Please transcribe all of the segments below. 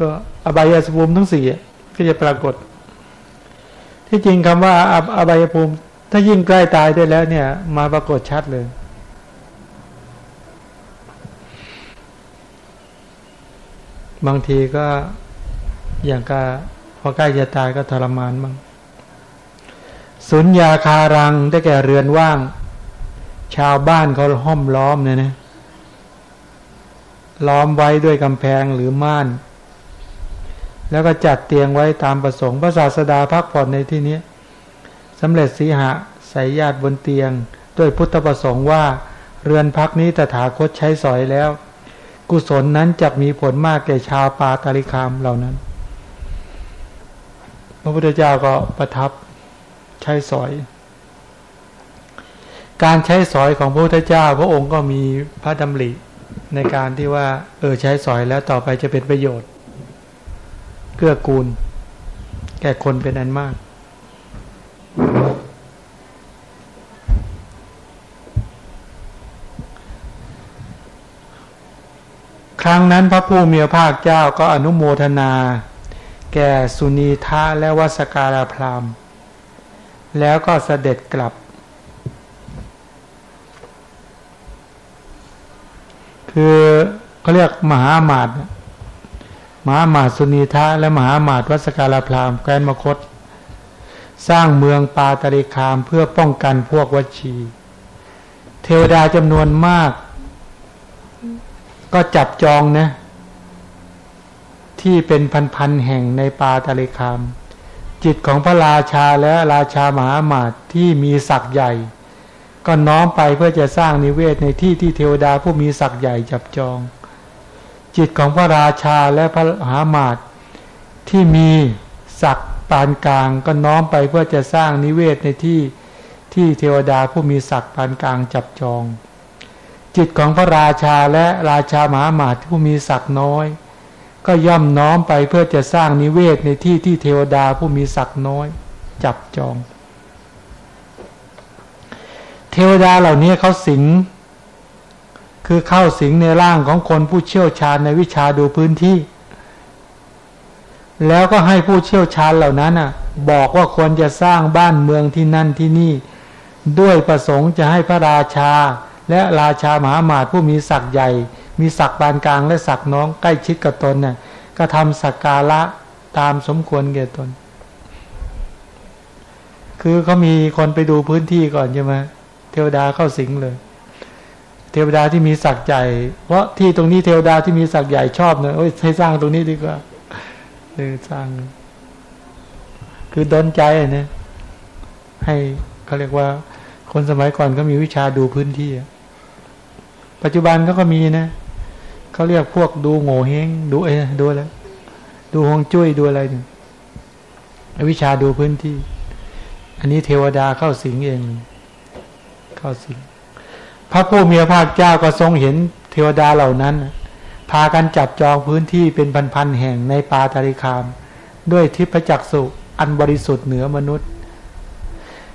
ก็อบายภูมิทั้งสี่ก็จะปรากฏ ที่จริงคำว่าอบายภูมิ ถ้ายิ่งใกล้ตายได้แล้วเนี่ย มาปรากฏชัดเลย บางทีก็อย่างกาพอใกล้จะตายก็ทรมานบ้างสุญญาคารังได้แก่เรือนว่าง ชาวบ้านเขาห้อมล้อมเนี่ยนะล้อมไว้ด้วยกำแพงหรือม่าน แล้วก็จัดเตียงไว้ตามประสงค์พระศาสดาพักผ่อนในที่นี้สำเร็จสีหะใส่ญาติบนเตียง ด้วยพุทธประสงค์ว่า เรือนพักนี้ตถาคตใช้สอยแล้ว กุศลนั้นจะมีผลมากแก่ชาวปาตาลิคามเหล่านั้น พระพุทธเจ้าก็ประทับใช้สอย การใช้สอยของพระพุทธเจ้า พระองค์ก็มีพระดำริในการที่ว่า เออใช้สอยแล้วต่อไปจะเป็นประโยชน์ เกื้อกูล แก่คนเป็นอันมาก ครั้งนั้นพระผู้มีพระภาคเจ้าก็อนุโมทนา แก่สุนีทะและวัสการาพราม แล้วก็เสด็จกลับ คือเขาเรียกมหาหมาด มหาหมาสุนีทะและมหาหมาดวัสการาพรามแกนมคต สร้างเมืองปาตริคามเพื่อป้องกันพวกวัชี เทวดาจำนวนมาก ก็จับจองนะ ที่เป็นพันๆแห่งในปาตริคาม จิตของพระราชาและราชามหาหมาตที่มีศักย์ใหญ่ ก็น้อมไปเพื่อจะสร้างนิเวศในที่ที่เทวดาผู้มีศักย์ใหญ่จับจอง จิตของพระราชาและพระมหาหมาตที่มีศักดิ์ปานกลางก็น้อมไปเพื่อจะสร้างนิเวศในที่ที่เทวดาผู้มีศักดิ์ปานกลางจับจอง จิตของพระราชาและราชามหาหมาตผู้มีศักดิ์น้อย ก็ย่อมน้อมไปเพื่อจะสร้างนิเวศในที่ที่เทวดาผู้มีศักดิ์น้อย จับจอง เทวดาเหล่านี้เขาสิง คือเข้าสิงในร่างของคนผู้เชี่ยวชาญในวิชาดูพื้นที่ แล้วก็ให้ผู้เชี่ยวชาญเหล่านั้นอะ บอกว่าควรจะสร้างบ้านเมืองที่นั่นที่นี่ ด้วยประสงค์จะให้พระราชา และราชามหามาตผู้มีศักย์ใหญ่ มีศักดิ์ปานกลางและศักดิ์น้องใกล้ชิดกับตนเนี่ยก็ทำสักการะตามสมควรแก่ตน คือเขามีคนไปดูพื้นที่ก่อนใช่ไหมเทวดาเข้าสิงเลย เทวดาที่มีศักดิ์ใหญ่ เพราะที่ตรงนี้เทวดาที่มีศักดิ์ใหญ่ชอบเนยโอ้ยให้สร้างตรงนี้ดีกว่าเลยสร้าง คือดนใจเนี่ยให้เขาเรียกว่า คนสมัยก่อนก็มีวิชาดูพื้นที่ ปัจจุบันเขาก็มีนะเขาเรียกพวกดูโง่เฮงดูเอดูอะไรดูฮวงจุ้ยดูอะไรหนึ่งวิชาดูพื้นที่ อันนี้เทวดาเข้าสิงเอง เข้าสิง พระผู้มีพระภาคเจ้าก็ทรงเห็นเทวดาเหล่านั้น พากันจับจองพื้นที่เป็นพันๆแห่งในปาตาริคาม ด้วยทิพจักสุอันบริสุทธิ์เหนือมนุษย์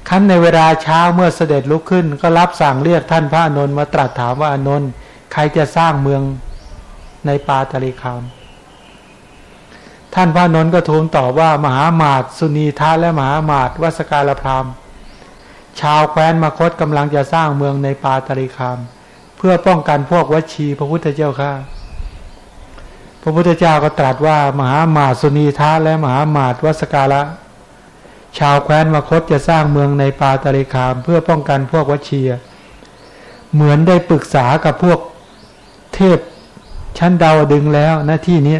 ขั้นในเวลาเช้าเมื่อเสด็จลุกขึ้น ก็รับสั่งเรียกท่านพระนนท์มาตรัสถามว่าอนนท์ใครจะสร้างเมืองในปาตาลิคาม ท่านพระนนท์ก็ทูลตอบว่ามหามาตสุนีทาและมหามาตวัสการพรามณ ชาวแคว้นมคตกำลังจะสร้างเมืองในปาตาลิคาม เพื่อป้องกันพวกวชีพระพุทธเจ้าข้าพระพุทธเจ้าก็ตรัสว่ามหามาสุนีทาและมหามาตวัสการะชาวแคว้นมคตจะสร้างเมืองในปาตาลิคาม เพื่อป้องกันพวกวชีเหมือนได้ปรึกษากับพวกเทพชั้นดาวดึงแล้วน้าที่นี้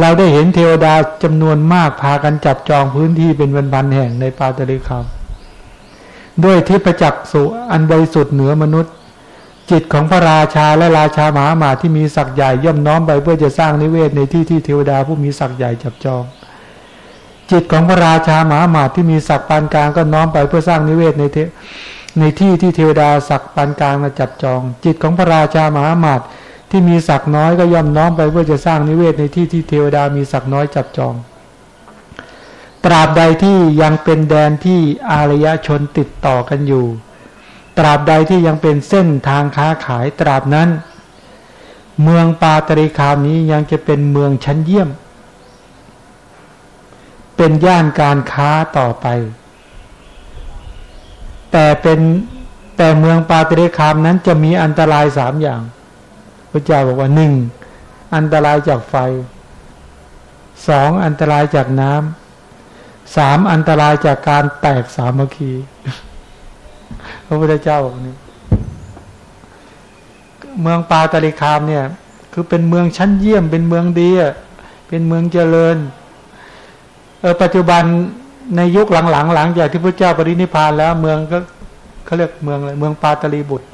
เราได้เห็นเทวดาจำนวนมากพากันจับจองพื้นที่เป็นวันพันแห่งในปาตลิคาม ด้วยทิพจักสุอันบริสุทธิ์เหนือมนุษย์ จิตของพระราชาและราชามหามาที่มีศักย์ใหญ่ย่อมน้อมไปเพื่อจะสร้างนิเวศในที่ที่เทวดาผู้มีศักย์ใหญ่จับจอง จิตของพระราชามหามาที่มีศักดิ์ปานกลางก็น้อมไปเพื่อสร้างนิเวศในเทในที่ที่เทวดาศักดิ์ปานกลางมาจับจอง จิตของพระราชามหามาที่มีศักน้อยก็ย่อมน้อมไปเพื่อจะสร้างนิเวศในที่ที่เทวดามีศักน้อยจับจอง ตราบใดที่ยังเป็นแดนที่อารยชนติดต่อกันอยู่ ตราบใดที่ยังเป็นเส้นทางค้าขายตราบนั้น เมืองปาตริคามนี้ยังจะเป็นเมืองชั้นเยี่ยม เป็นย่านการค้าต่อไป แต่เป็นแต่เมืองปาตริคามนั้นจะมีอันตรายสามอย่างพระเจ้าบอกว่าหนึ่งอันตรายจากไฟสองอันตรายจากน้ำ สามอันตรายจากการแตกสามัคคีพระพุทธเจ้าบอกนี่เมืองปาตริคามเนี่ย คือเป็นเมืองชั้นเยี่ยม เป็นเมืองดีเป็นเมืองเจริญเออปัจจุบันในยุคหลังๆหลังจากที่พระเจ้าปรินิพานแล้ว เมืองก็เขาเรียกเมืองอะไรเมืองปาตลีบุตร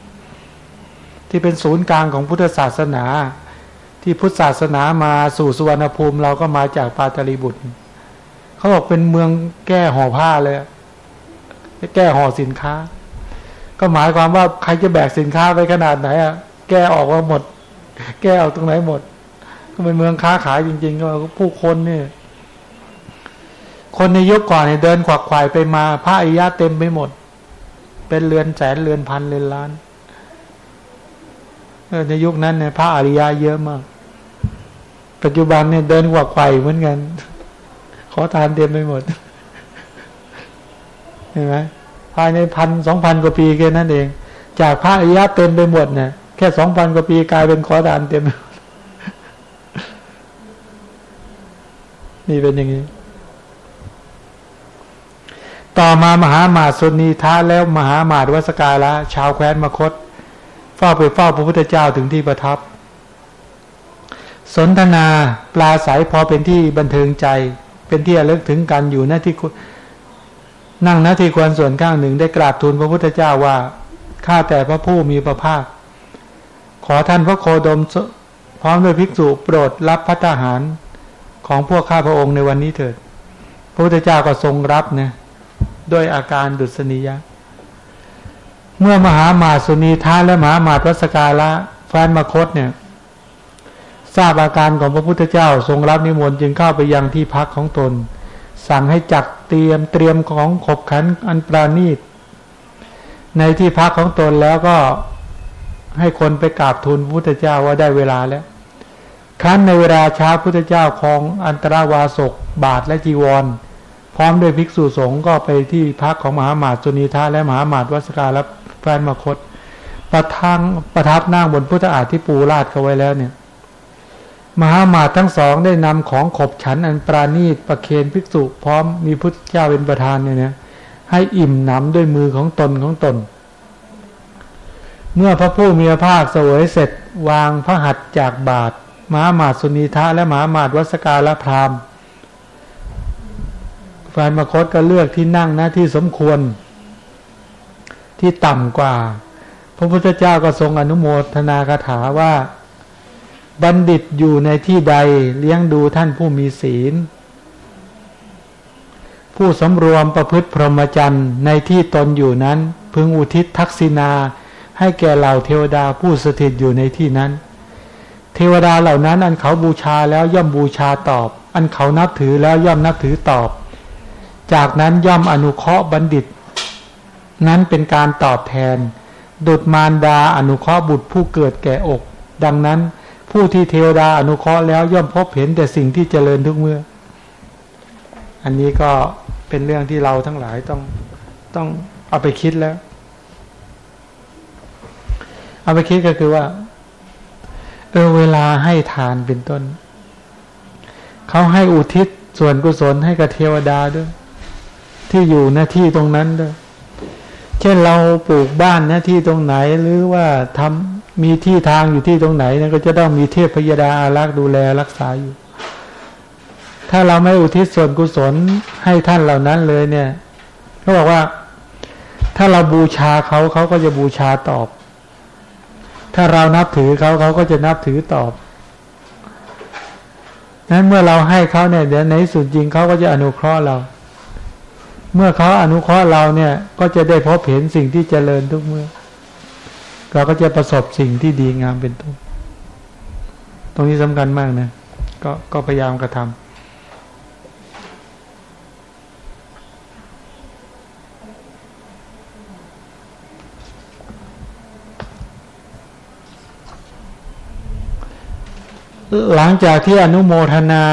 ที่เป็นศูนย์กลางของพุทธศาสนา ที่พุทธศาสนามาสู่สุวรรณภูมิ เราก็มาจากปาตลีบุตร เขาบอกเป็นเมืองแก้ห่อผ้าเลยแก้ห่อสินค้า ก็หมายความว่าใครจะแบกสินค้าไปขนาดไหนอะแก้ออกว่าหมด แก้ออกตรงไหนหมด ก็เป็นเมืองค้าขายจริง ๆ ก็ผู้คนเนี่ยคนในยุคก่อนเนี่ยเดินขวักไขว่ไปมาพระอริยะเต็มไปหมด เป็นเรือนแสนเรือนพันเรือนล้านในยุคนั้นเนี่ยพระอริยะเยอะมาก ปัจจุบันเนี่ยเดินขวักไขว่เหมือนกัน ขอทานเต็มไปหมดเห็นไหมภายในพันสองพันกว่าปีแค่นั้นเอง จากพระอริยะเต็มไปหมดเนี่ยแค่สองพันกว่าปีกลายเป็นขอทานเต็มนี่เป็นอย่างนี้ ต่อมามหามาสุนีท้าแล้วมหามาดวสกาละชาวแคว้นมคตเฝ้าไปเฝ้าพระพุทธเจ้าถึงที่ประทับ สนทนาปลาสายพอเป็นที่บันเทิงใจ เป็นที่ระลึกถึงกันอยู่หน้าที่นั่งหน้าที่ควรส่วนข้างหนึ่งได้กราบทูลพระพุทธเจ้าว่าข้าแต่พระผู้มีพระภาค ขอท่านพระโคดมพร้อมด้วยภิกษุโปรดรับพัฒหารของพวกข้าพระองค์ในวันนี้เถิด พระพุทธเจ้าก็ทรงรับนะด้วยอาการดุษณียะ เมื่อมหามาสุนีท้าและมหามาตวัสกาละแฟนมคตเนี่ย ทราบอาการของพระพุทธเจ้า ทรงรับนิมนต์จึงเข้าไปยังที่พักของตน สั่งให้จัดเตรียมเตรียมของขบขันอันปราณีต ในที่พักของตนแล้วก็ให้คนไปกราบทูลพระพุทธเจ้าว่าได้เวลาแล้ว ครั้นในเวลาเช้าพุทธเจ้าของอันตราวาสกบาทและจีวร พร้อมด้วยภิกษุสงฆ์ก็ไปที่พักของมหาหมาตุนีทาและมหาหมาตวัสกาและแฟนมคต ประทังประทับนั่งบนพุทธอาฏที่ปูราดเขาไว้แล้วเนี่ย มหาหมาตทั้งสองได้นำของขบฉันอันปราณีตประเคนภิกษุพร้อมมีพุทธเจ้าเป็นประธานเนี่ยนะให้อิ่มหนำด้วยมือของตนของตน เมื่อพระผู้มีพระภาคเสวยเสร็จวางพระหัตถ์จากบาทมหาหมาตสุนีทะและมหาหมาตวัสกาและพราหมณ์แฟนมคตก็เลือกที่นั่งนะที่สมควร ที่ต่ำกว่า พระพุทธเจ้าก็ทรงอนุโมทนาคาถาว่า บัณฑิตอยู่ในที่ใดเลี้ยงดูท่านผู้มีศีล ผู้สำรวมประพฤติพรหมจรรย์ในที่ตนอยู่นั้น พึงอุทิศทักษิณาให้แก่เหล่าเทวดาผู้สถิตอยู่ในที่นั้น เทวดาเหล่านั้นอันเขาบูชาแล้วย่อมบูชาตอบ อันเขานับถือแล้วย่อมนับถือตอบ จากนั้นย่อมอนุเคราะห์บัณฑิต นั้นเป็นการตอบแทน ดุดมารดาอนุเคราะห์บุตรผู้เกิดแก่อก ดังนั้น ผู้ที่เทวดาอนุเคราะห์แล้วย่อมพบเห็นแต่สิ่งที่เจริญทุกเมื่อ อันนี้ก็เป็นเรื่องที่เราทั้งหลายต้องต้องเอาไปคิดแล้ว เอาไปคิดก็คือว่า เออเวลาให้ทานเป็นต้น เขาให้อุทิศส่วนกุศลให้กับเทวดาด้วย ที่อยู่หน้าที่ตรงนั้นด้วย เช่นเราปลูกบ้านหน้าที่ตรงไหนหรือว่าทำ มีที่ทางอยู่ที่ตรงไหนนะก็จะต้องมีเทพพยดาอารักษ์ดูแลรักษาอยู่ ถ้าเราไม่อุทิศส่วนกุศลให้ท่านเหล่านั้นเลยเนี่ยเขาบอกว่า ถ้าเราบูชาเขาเขาก็จะบูชาตอบ ถ้าเรานับถือเขาเขาก็จะนับถือตอบนั้นเมื่อเราให้เขาเนี่ยเดี๋ยวในสุดจริงเขาก็จะอนุเคราะห์เรา เมื่อเขาอนุเคราะห์เราเนี่ย ก็จะได้พบเห็นสิ่งที่เจริญทุกเมื่อ เราก็จะประสบสิ่งที่ดีงามเป็นต้นตรงนี้สำคัญมากนะ ก็ก็พยายามกระทำหลังจากที่อนุโมทนา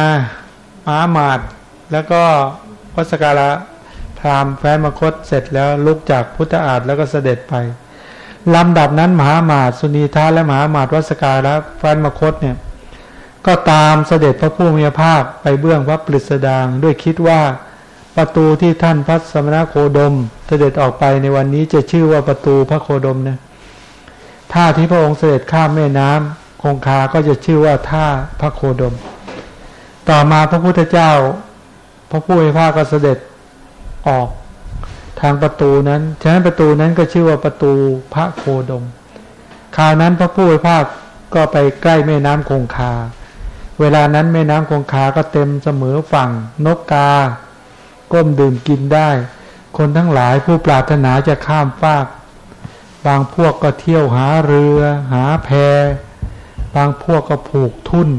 มาหมาด แล้วก็วัสการะพรามแฟนมคตเสร็จแล้วลุกจากพุทธอาฏแล้วก็เสด็จไป ลำดับนั้นมหามาตสุนีทาและมหามาตวัสการะแฟนมคตเนี่ย ก็ตามเสด็จพระผู้มีพระภาคไปเบื้องพระปริสดางด้วยคิดว่าประตูที่ท่านพระสมณโคดม เสด็จออกไปในวันนี้จะชื่อว่าประตูพระโคดมนะท่าที่พระองค์เสด็จข้ามแม่น้ำคงคาก็จะชื่อว่าท่าพระโคดม ต่อมาพระพุทธเจ้า พระผู้มีพระก็เสด็จออก ทางประตูนั้น ฉะนั้นประตูนั้นก็ชื่อว่าประตูพระโคดม คราวนั้นพระผู้มีพระก็ไปใกล้แม่น้ำคงคา เวลานั้นแม่น้ำคงคาก็เต็มเสมอฝั่ง นกกา ก้มดื่มกินได้ คนทั้งหลายผู้ปรารถนาจะข้ามฟาก บางพวกก็เที่ยวหาเรือ หาแพ บางพวกก็ผูกทุ่น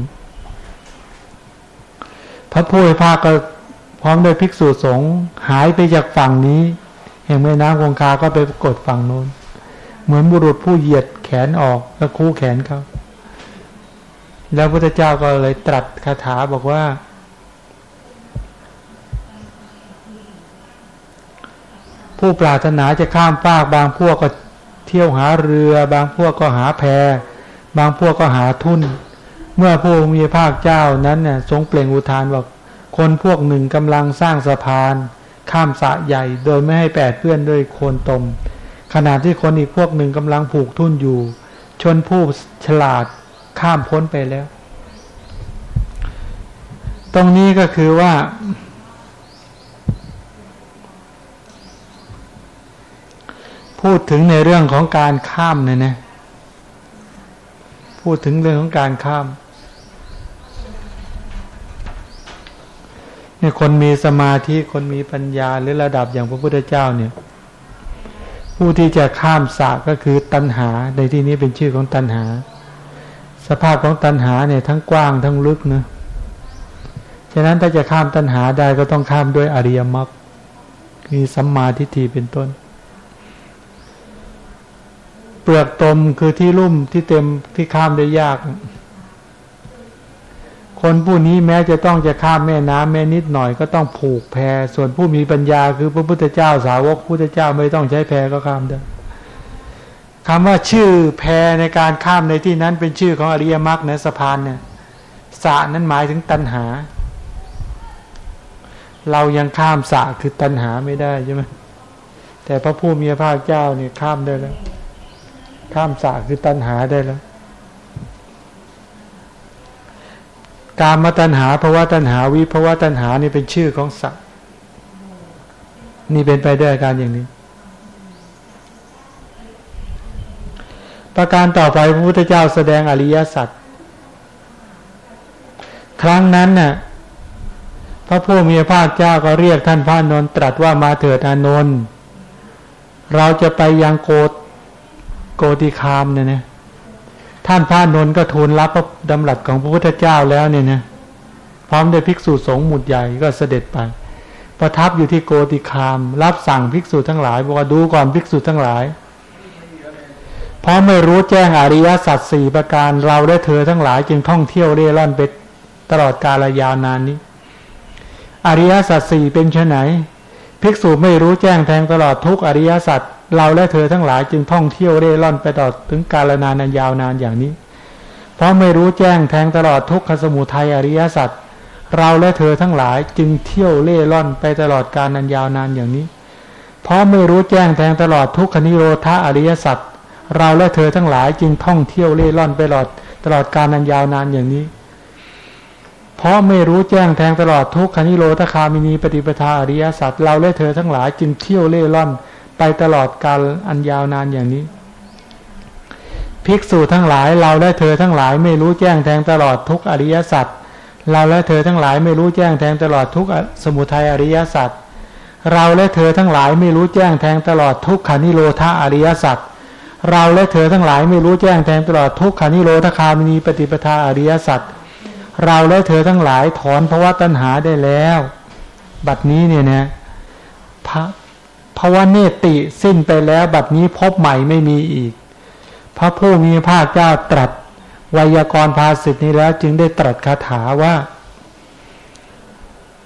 พระผู้มีพระก็พร้อมด้วยภิกษุสงฆ์หายไปจากฝั่งนี้ แห่งแม่น้ำคงคาก็ไปกดฝั่งโน้น เหมือนบุรุษผู้เหยียดแขนออกแล้วคู่แขนเขาแล้วพระเจ้าก็เลยตรัสคาถาบอกว่า ผู้ปรารถนาจะข้ามฟากบางพวกก็เที่ยวหาเรือ บางพวกก็หาแพ บางพวกก็หาทุ่น เมื่อผู้มีภาคเจ้านั้นเนี่ยทรงเปล่งอุทานบอกคนพวกหนึ่งกำลังสร้างสะพาน ข้ามสะใหญ่ โดยไม่ให้แปดเพื่อนด้วยโคนตม ขณะที่คนอีกพวกหนึ่งกำลังผูกทุ่นอยู่ ชนผู้ฉลาดข้ามพ้นไปแล้ว ตรงนี้ก็คือว่า พูดถึงในเรื่องของการข้ามเนี่ยนะพูดถึงเรื่องของการข้าม เนี่ยคนมีสมาธิคนมีปัญญาหรือระดับอย่างพระพุทธเจ้าเนี่ย ผู้ที่จะข้ามสะก็คือตัณหา ในที่นี้เป็นชื่อของตัณหา สภาพของตัณหาเนี่ยทั้งกว้างทั้งลึกนะฉะนั้นถ้าจะข้ามตัณหาได้ก็ต้องข้ามด้วยอริยมรรคมีสัมมาทิฏฐิเป็นต้น เปลือกตมคือที่ลุ่มที่เต็มที่ข้ามได้ยาก คนผู้นี้แม้จะต้องจะข้ามแม่น้ำแม่นิดหน่อยก็ต้องผูกแพส่วนผู้มีปัญญาคือพระพุทธเจ้าสาวกพุทธเจ้าไม่ต้องใช้แพก็ข้ามได้คำว่าชื่อแพในการข้ามในที่นั้นเป็นชื่อของอริยมรรคในสะพานเนี่ยสะนั้นหมายถึงตัณหา เรายังข้ามสะคือตัณหาไม่ได้ใช่ไหมแต่พระผู้มีพระภาคเจ้าเนี่ยข้ามได้แล้ว ข้ามสะคือตัณหาได้แล้ว กามตัณหาภาวะตัณหาวิภาวะตัณหานี่เป็นชื่อของสัตว์นี่เป็นไปด้วยการอย่างนี้ ประการต่อไปพระพุทธเจ้าแสดงอริยสัจครั้งนั้นน่ะพระผู้มีพระภาคเจ้าก็เรียกท่านพระนนตรัสว่ามาเถิดอานนท์เราจะไปยังโกโกติคามเนี่ยนะ ท่านพระนนท์ก็ทูลรับพระดำรัสของพระพุทธเจ้าแล้วเนี่ยนะพร้อมด้วยภิกษุสงฆ์หมุดใหญ่ก็เสด็จไป ประทับอยู่ที่โกติคาม รับสั่งภิกษุทั้งหลายบอกว่าดูก่อนภิกษุทั้งหลายเพราะไม่รู้แจ้งอริยสัจสี่ประการเราได้เธอทั้งหลายจึงท่องเที่ยวเร่ร่อนไปตลอดกาลยาวนานนี้ อริยสัจสี่เป็นไหนภิกษุไม่รู้แจ้งแทงตลอดทุกอริยสัจ เราและเธอทั้งหลายจึงท่องเที่ยวเร่ร่อนไปตลอดถึงกาลนานยาวนานอย่างนี้ เพราะไม่รู้แจ้งแทงตลอดทุกขสมุทัยอริยสัจเราและเธอทั้งหลายจึงเที่ยวเล่ร่อนไปตลอดกาลนันยาวนานอย่างนี้ เพราะไม่รู้แจ้งแทงตลอดทุกขนิโรธาอริยสัจเราและเธอทั้งหลายจึงท่องเที่ยวเล่ร่อนไปตลอดตลอดกาลนันยาวนานอย่างนี้ เพราะไม่รู้แจ้งแทงตลอดทุกขนิโรธคามินีปฏิปทาอริยสัจเราและเธอทั้งหลายจึงเที่ยวเล่ร่อน ไปตลอดกาลอันยาวนานอย่างนี้ ภิกษุทั้งหลายเราและเธอทั้งหลายไม่รู้แจ้งแทงตลอดทุกอริยสัจเราและเธอทั้งหลายไม่รู้แจ้งแทงตลอดทุกสมุทัยอริยสัจเราและเธอทั้งหลายไม่รู้แจ้งแทงตลอดทุกขานิโรธาอริยสัจเราและเธอทั้งหลายไม่รู้แจ้งแทงตลอดทุกขานิโรธคามินีปฏิปทาอริยสัจเราและเธอทั้งหลายถอนภาวะตัณหาได้แล้ว บัดนี้เนี่ยนะพระ ภาวะเนติสิ้นไปแล้วบัดนี้พบใหม่ไม่มีอีก พระผู้มีพระเจ้าตรัสไวยากรณ์ภาสิทธินี้แล้วจึงได้ตรัสคาถาว่า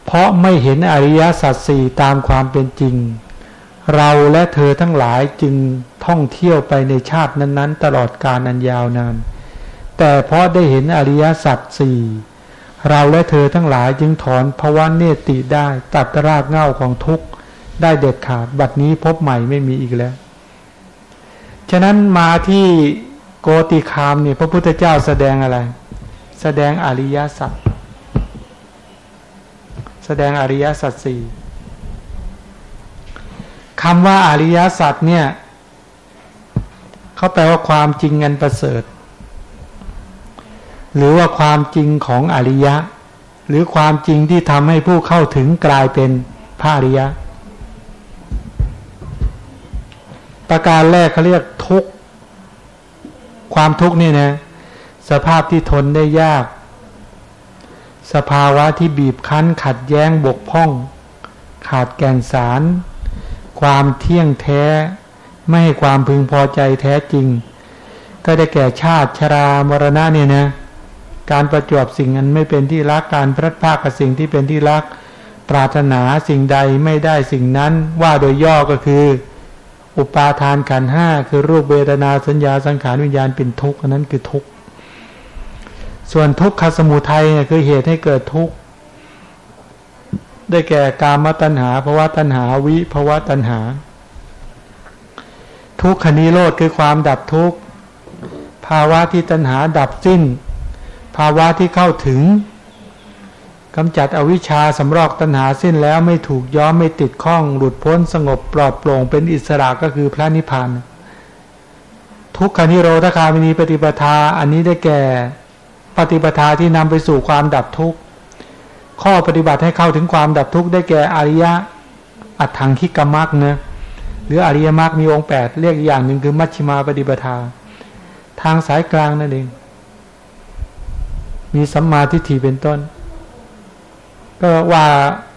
เพราะไม่เห็นอริยสัจสี่ตามความเป็นจริง เราและเธอทั้งหลายจึงท่องเที่ยวไปในชาตินั้น ๆ ตลอดกาลอันยาวนาน แต่เพราะได้เห็นอริยสัจสี่เราและเธอทั้งหลายจึงถอนภาวะเนติได้ตัดรากเหง่าของทุกข์ ได้เด็ดขาด บัดนี้พบใหม่ไม่มีอีกแล้ว ฉะนั้นมาที่โกติคามเนี่ยพระพุทธเจ้าแสดงอะไร แสดงอริยสัจแสดงอริยสัจสี่คำว่าอริยสัจเนี่ยเขาแปลว่าความจริงอันประเสริฐ หรือว่าความจริงของอริยะ หรือความจริงที่ทำให้ผู้เข้าถึงกลายเป็นพระอริยะ ประการแรกเขาเรียกทุกข์ ความทุกข์นี่นะ สภาพที่ทนได้ยาก สภาวะที่บีบคั้น ขัดแย้งบกพร่อง ขาดแก่นสาร ความเที่ยงแท้ ไม่ให้ความพึงพอใจแท้จริง ก็ได้แก่ชาติชรามรณะเนี่ยนะ การประจวบสิ่งนั้นไม่เป็นที่รักการพลัดพรากกับสิ่งที่เป็นที่รัก ปรารถนาสิ่งใดไม่ได้สิ่งนั้นว่าโดยย่อก็คือ อุปาทานขันห้าคือรูปเวทนาสัญญาสังขารวิญญาณเป็นทุกข์อันนั้นคือทุกข์ส่วนทุกขสมุทัยเนี่ยคือเหตุให้เกิดทุกข์ได้แก่กามตัณหาภาวะตัณหาวิภาวะตัณหา ทุกขนิโรธคือความดับทุกข์ภาวะที่ตัณหาดับสิ้น ภาวะที่เข้าถึง กำจัดอวิชชาสำรอกตัณหาสิ้นแล้วไม่ถูกย้อมไม่ติดข้อง หลุดพ้นสงบปลอดโปร่งเป็นอิสระก็คือพระนิพพาน ทุกขานิโรธคามินีปฏิปทาอันนี้ได้แก่ ปฏิปทาที่นำไปสู่ความดับทุกข์ ข้อปฏิบัติให้เข้าถึงความดับทุกข์ได้แก่อริยะอัตถังคิกมักเนะหรืออริยมรรคมีองค์แปดเรียกอย่างหนึ่งคือมัชฌิมาปฏิปทา ทางสายกลางนั่นเอง มีสัมมาทิฏฐิเป็นต้น ก็ว่า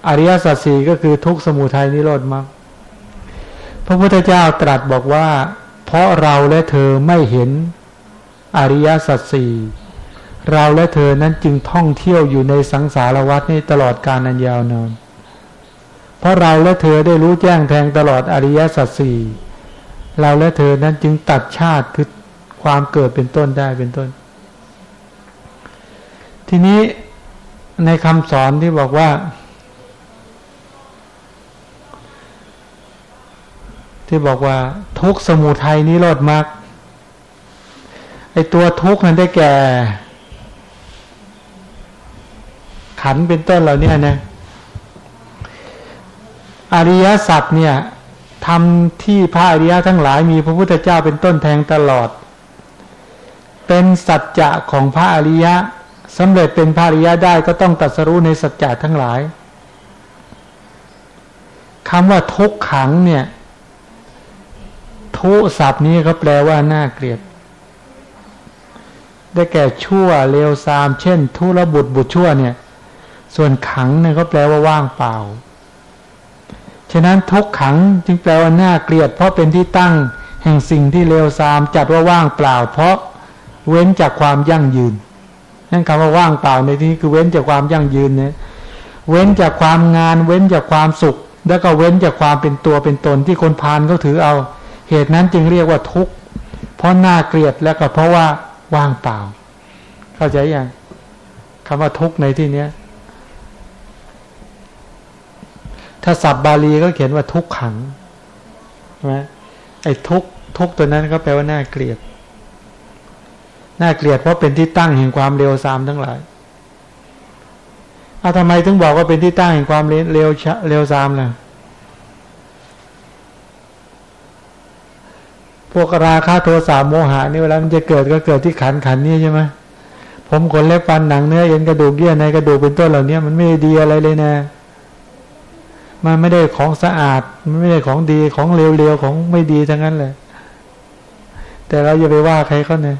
อริยสัจสี่ก็คือทุกสมุทัยนิโรธมรรคพระพุทธเจ้าตรัสบอกว่า เพราะเราและเธอไม่เห็นอริยสัจสี่เราและเธอนั้นจึงท่องเที่ยวอยู่ในสังสารวัฏนี้ตลอดกาลนันยาวนานเพราะเราและเธอได้รู้แจ้งแทงตลอดอริยสัจสี่เราและเธอนั้นจึงตัดชาติคือความเกิดเป็นต้นได้เป็นต้น ทีนี้ ในคำสอนที่บอกว่า ที่บอกว่า ทุกสมุทัยนิโรธมรรคไอตัวทุกนั้นได้แก่ ขันเป็นต้นเหล่านี้นะอริยสัจเนี่ยทำที่พระอริยทั้งหลายมีพระพุทธเจ้าเป็นต้นแทงตลอด เป็นสัจจะของพระอริยะ สำเร็จเป็นภาริยะได้ก็ต้องตัดสรู้ในสัจจะทั้งหลายคำว่าทุกขังเนี่ย ทุศัพท์นี้เขาแปลว่าน่าเกลียด ได้แก่ชั่วเลวซาม เช่น ทุระบุตรบุตรชั่วเนี่ย ส่วนขังเนี่ยเขาแปลว่าว่างเปล่า ฉะนั้นทุกขังจึงแปลว่าน่าเกลียด เพราะเป็นที่ตั้งแห่งสิ่งที่เลวซาม จัดว่าว่างเปล่า เพราะเว้นจากความยั่งยืน นั่นคำว่าว่างเปล่าในที่นี้คือเว้นจากความยั่งยืนเนี่ยเว้นจากความงาน เว้นจากความสุข แล้วก็เว้นจากความเป็นตัวเป็นตนที่คนพานเขาถือเอา เหตุนั้นจึงเรียกว่าทุกข์เพราะน่าเกลียดแล้วก็เพราะว่าว่างเปล่า เข้าใจยังคำว่าทุกข์ในที่เนี้ยถ้าศัพท์บาลีก็เขียนว่าทุกขังใช่ไหมไอ้ทุกทุกตัวนั้นก็แปลว่าน่าเกลียด น่าเกลียดเพราะเป็นที่ตั้งแห่งความเร็วซามทั้งหลายเอาทำไมถึงบอกว่าเป็นที่ตั้งแห่งความเร็วเร็วซามล่ะพวกราคาโทสะโมหะนี่เวลามันจะเกิดก็เกิดที่ขันขันนี้ใช่ไหมผมขนเล็บฟันหนังเนื้อเอ็นกระดูกเยื่อในกระดูกเป็นต้นเหล่านี้มันไม่ดีอะไรเลยนะ มันไม่ได้ของสะอาด มันไม่ได้ของดีของเร็วๆของไม่ดีทั้งนั้นเลยแต่เราอย่าไปว่าใครเขาเนี่ย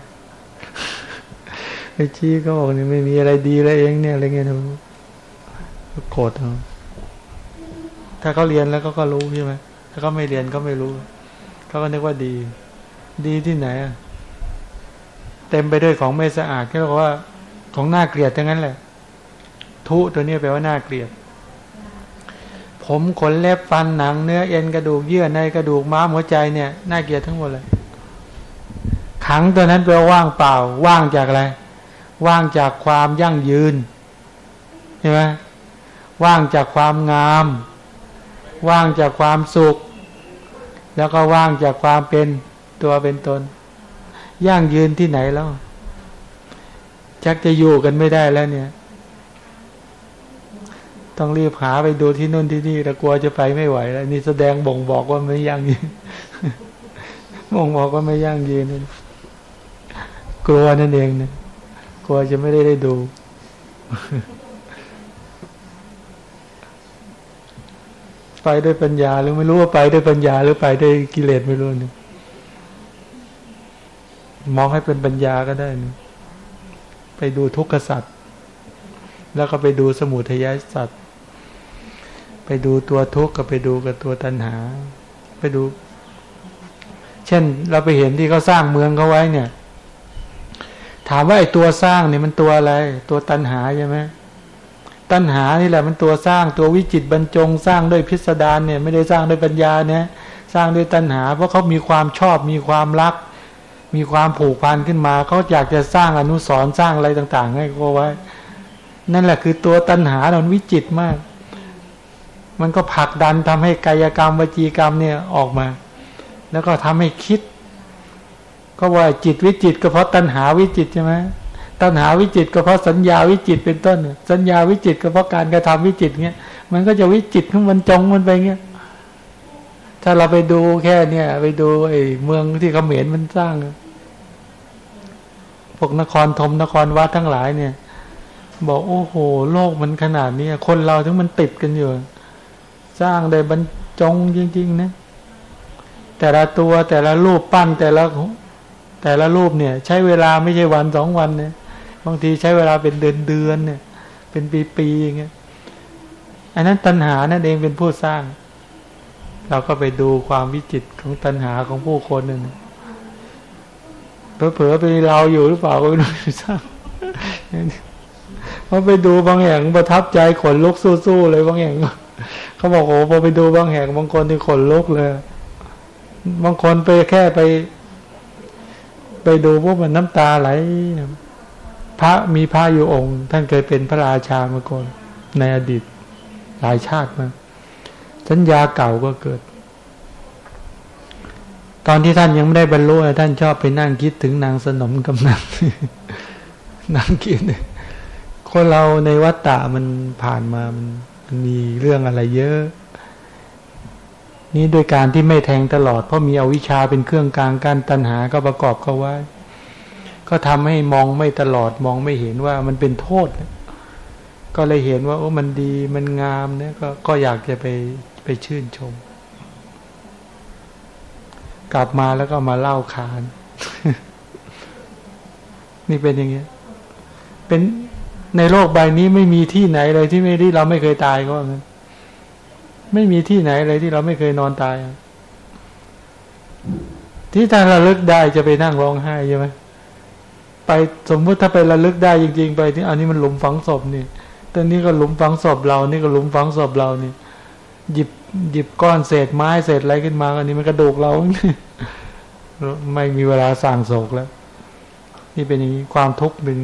ไอ้ชี้ก็บอกนี่ไม่มีอะไรดีแล้วเองเนี่ยอะไรเงี้ยนะโกรธเขาถ้าเขาเรียนแล้วก็ก็รู้ใช่ไหมถ้าเขาไม่เรียนก็ไม่รู้เขาก็นึกว่าดี ดีที่ไหนอะเต็มไปด้วยของไม่สะอาดก็เรียกว่า ของน่าเกลียดทั้งนั้นแหละ ทุตัวนี้แปลว่าน่าเกลียด ผมขนเล็บฟันหนังเนื้อเอ็นกระดูกเยื่อในกระดูกม้ามหัวใจเนี่ยน่าเกลียดทั้งหมดเลย ขังตัวนั้นแปลว่าว่างเปล่า ว่างจากอะไร ว่างจากความยั่งยืนใช่ไหมว่างจากความงาม ว่างจากความสุข แล้วก็ว่างจากความเป็นตัวเป็นตน ยั่งยืนที่ไหนแล้วชักจะอยู่กันไม่ได้แล้วเนี่ย ต้องรีบหาไปดูที่นู่นที่นี่แต่กลัวจะไปไม่ไหวแล้วนี่แสดงบ่งบอกว่าไม่ยั่งยืนบ่งบอกว่าไม่ยั่งยืนน กลัวนั่นเองเนี่ยกลัวจะไม่ได้ได้ดู ไปด้วยปัญญาหรือไม่รู้ว่าไปด้วยปัญญาหรือไปด้วยกิเลสไม่รู้เนี่ยมองให้เป็นปัญญาก็ได้นะไปดูทุกขสัตว์แล้วก็ไปดูสมุทัยสัตว์ไปดูตัวทุกข์ก็ไปดูกับตัวตัณหา ไปดู เช่นเราไปเห็นที่เขาสร้างเมืองเขาไว้เนี่ย ถามว่าไอ้ตัวสร้างเนี่ยมันตัวอะไร ตัวตัณหาใช่ไหมตัณหานี่แหละมันตัวสร้างตัววิจิตบรรจง สร้างด้วยพิสดารเนี่ยไม่ได้สร้างด้วยปัญญาเนี่ยสร้างด้วยตัณหา เพราะเขามีความชอบมีความรัก มีความผูกพันขึ้นมาเขาอยากจะสร้างอนุสรสร้างอะไรต่าง ๆ ให้เขาไว้ นั่นแหละคือตัวตัณหาเราวิจิตมาก มันก็ผลักดันทำให้กายกรรมวจีกรรมเนี่ยออกมา แล้วก็ทำให้คิด ก็ว่าจิตวิจิตก็เพราะตัณหาวิจิตใช่ไหมตัณหาวิจิตก็เพราะสัญญาวิจิตเป็นต้น สัญญาวิจิตก็เพราะการกระทำวิจิตเงี้ยมันก็จะวิจิตทั้งมันจงมันไปเงี้ยถ้าเราไปดูแค่เนี่ย ไปดูไอ้เมืองที่เขมรมันสร้างพวกนครธมนครวัดทั้งหลายเนี่ย บอกโอ้โห โลกมันขนาดนี้คนเราถึงมันติดกันอยู่ สร้างได้บรรจงจริง ๆ นะ แต่ละตัวแต่ละรูปปั้นแต่ละ แต่ละรูปเนี่ย ใช้เวลาไม่ใช่วันสองวันเนี่ย บางทีใช้เวลาเป็นเดือนเดือนเนี่ย เป็นปีๆอย่างเงี้ยอันนั้นตัณหานั่นเองเป็นผู้สร้าง เราก็ไปดูความวิจิตของตัณหาของผู้คนหนั่นเผลอๆไปเราอยู่หรือเปล่าก็ไม่รู้ทราบพอไปดูบางแห่งประทับใจขนลุกสู้ๆเลยบางแห่งเขาบอกโอ้พอไปดูบางแห่งบางคนที่ขนลุกเลย บางคนไปแค่ไป ไปดูพวกมันน้ำตาไหลพระมีพระอยู่องค์ ท่านเคยเป็นพระราชามาก่อนในอดีตหลายชาติมาสัญญาเก่าก็เกิด ตอนที่ท่านยังไม่ได้บรรลุท่านชอบไปนั่งคิดถึงนางสนมกำนันนั่งคิดคนเราในวัฏฏะมันผ่านมามันมีเรื่องอะไรเยอะ นี่โดยการที่ไม่แทงตลอด เพราะมีอวิชชาเป็นเครื่องกลางการตัณหาก็ประกอบเขาไว้ ก็ทำให้มองไม่ตลอดมองไม่เห็นว่ามันเป็นโทษ ก็เลยเห็นว่าโอ้มันดีมันงามเนี่ยก็ก็อยากจะไปไปชื่นชม กลับมาแล้วก็มาเล่าขานนี่เป็นอย่างเงี้ย เป็นในโลกใบนี้ไม่มีที่ไหนเลยที่ไม่ที่เราไม่เคยตายก็งั้น ไม่มีที่ไหนเลยที่เราไม่เคยนอนตาย ที่ถ้าระลึกได้จะไปนั่งร้องไห้ใช่ไหมไปสมมุติถ้าไประลึกได้จริง ๆ ไปที่อันนี้มันหลุมฝังศพนี่ตอนนี้ก็หลุมฝังศพเรา นี่ก็หลุมฝังศพเรานี่หยิบหยิบก้อนเศษไม้เศษอะไรขึ้นมาอันนี้มันกระดูกเรา ไม่มีเวลาสั่งโศกแล้ว นี่เป็นอย่างนี้ความทุกข์เป็น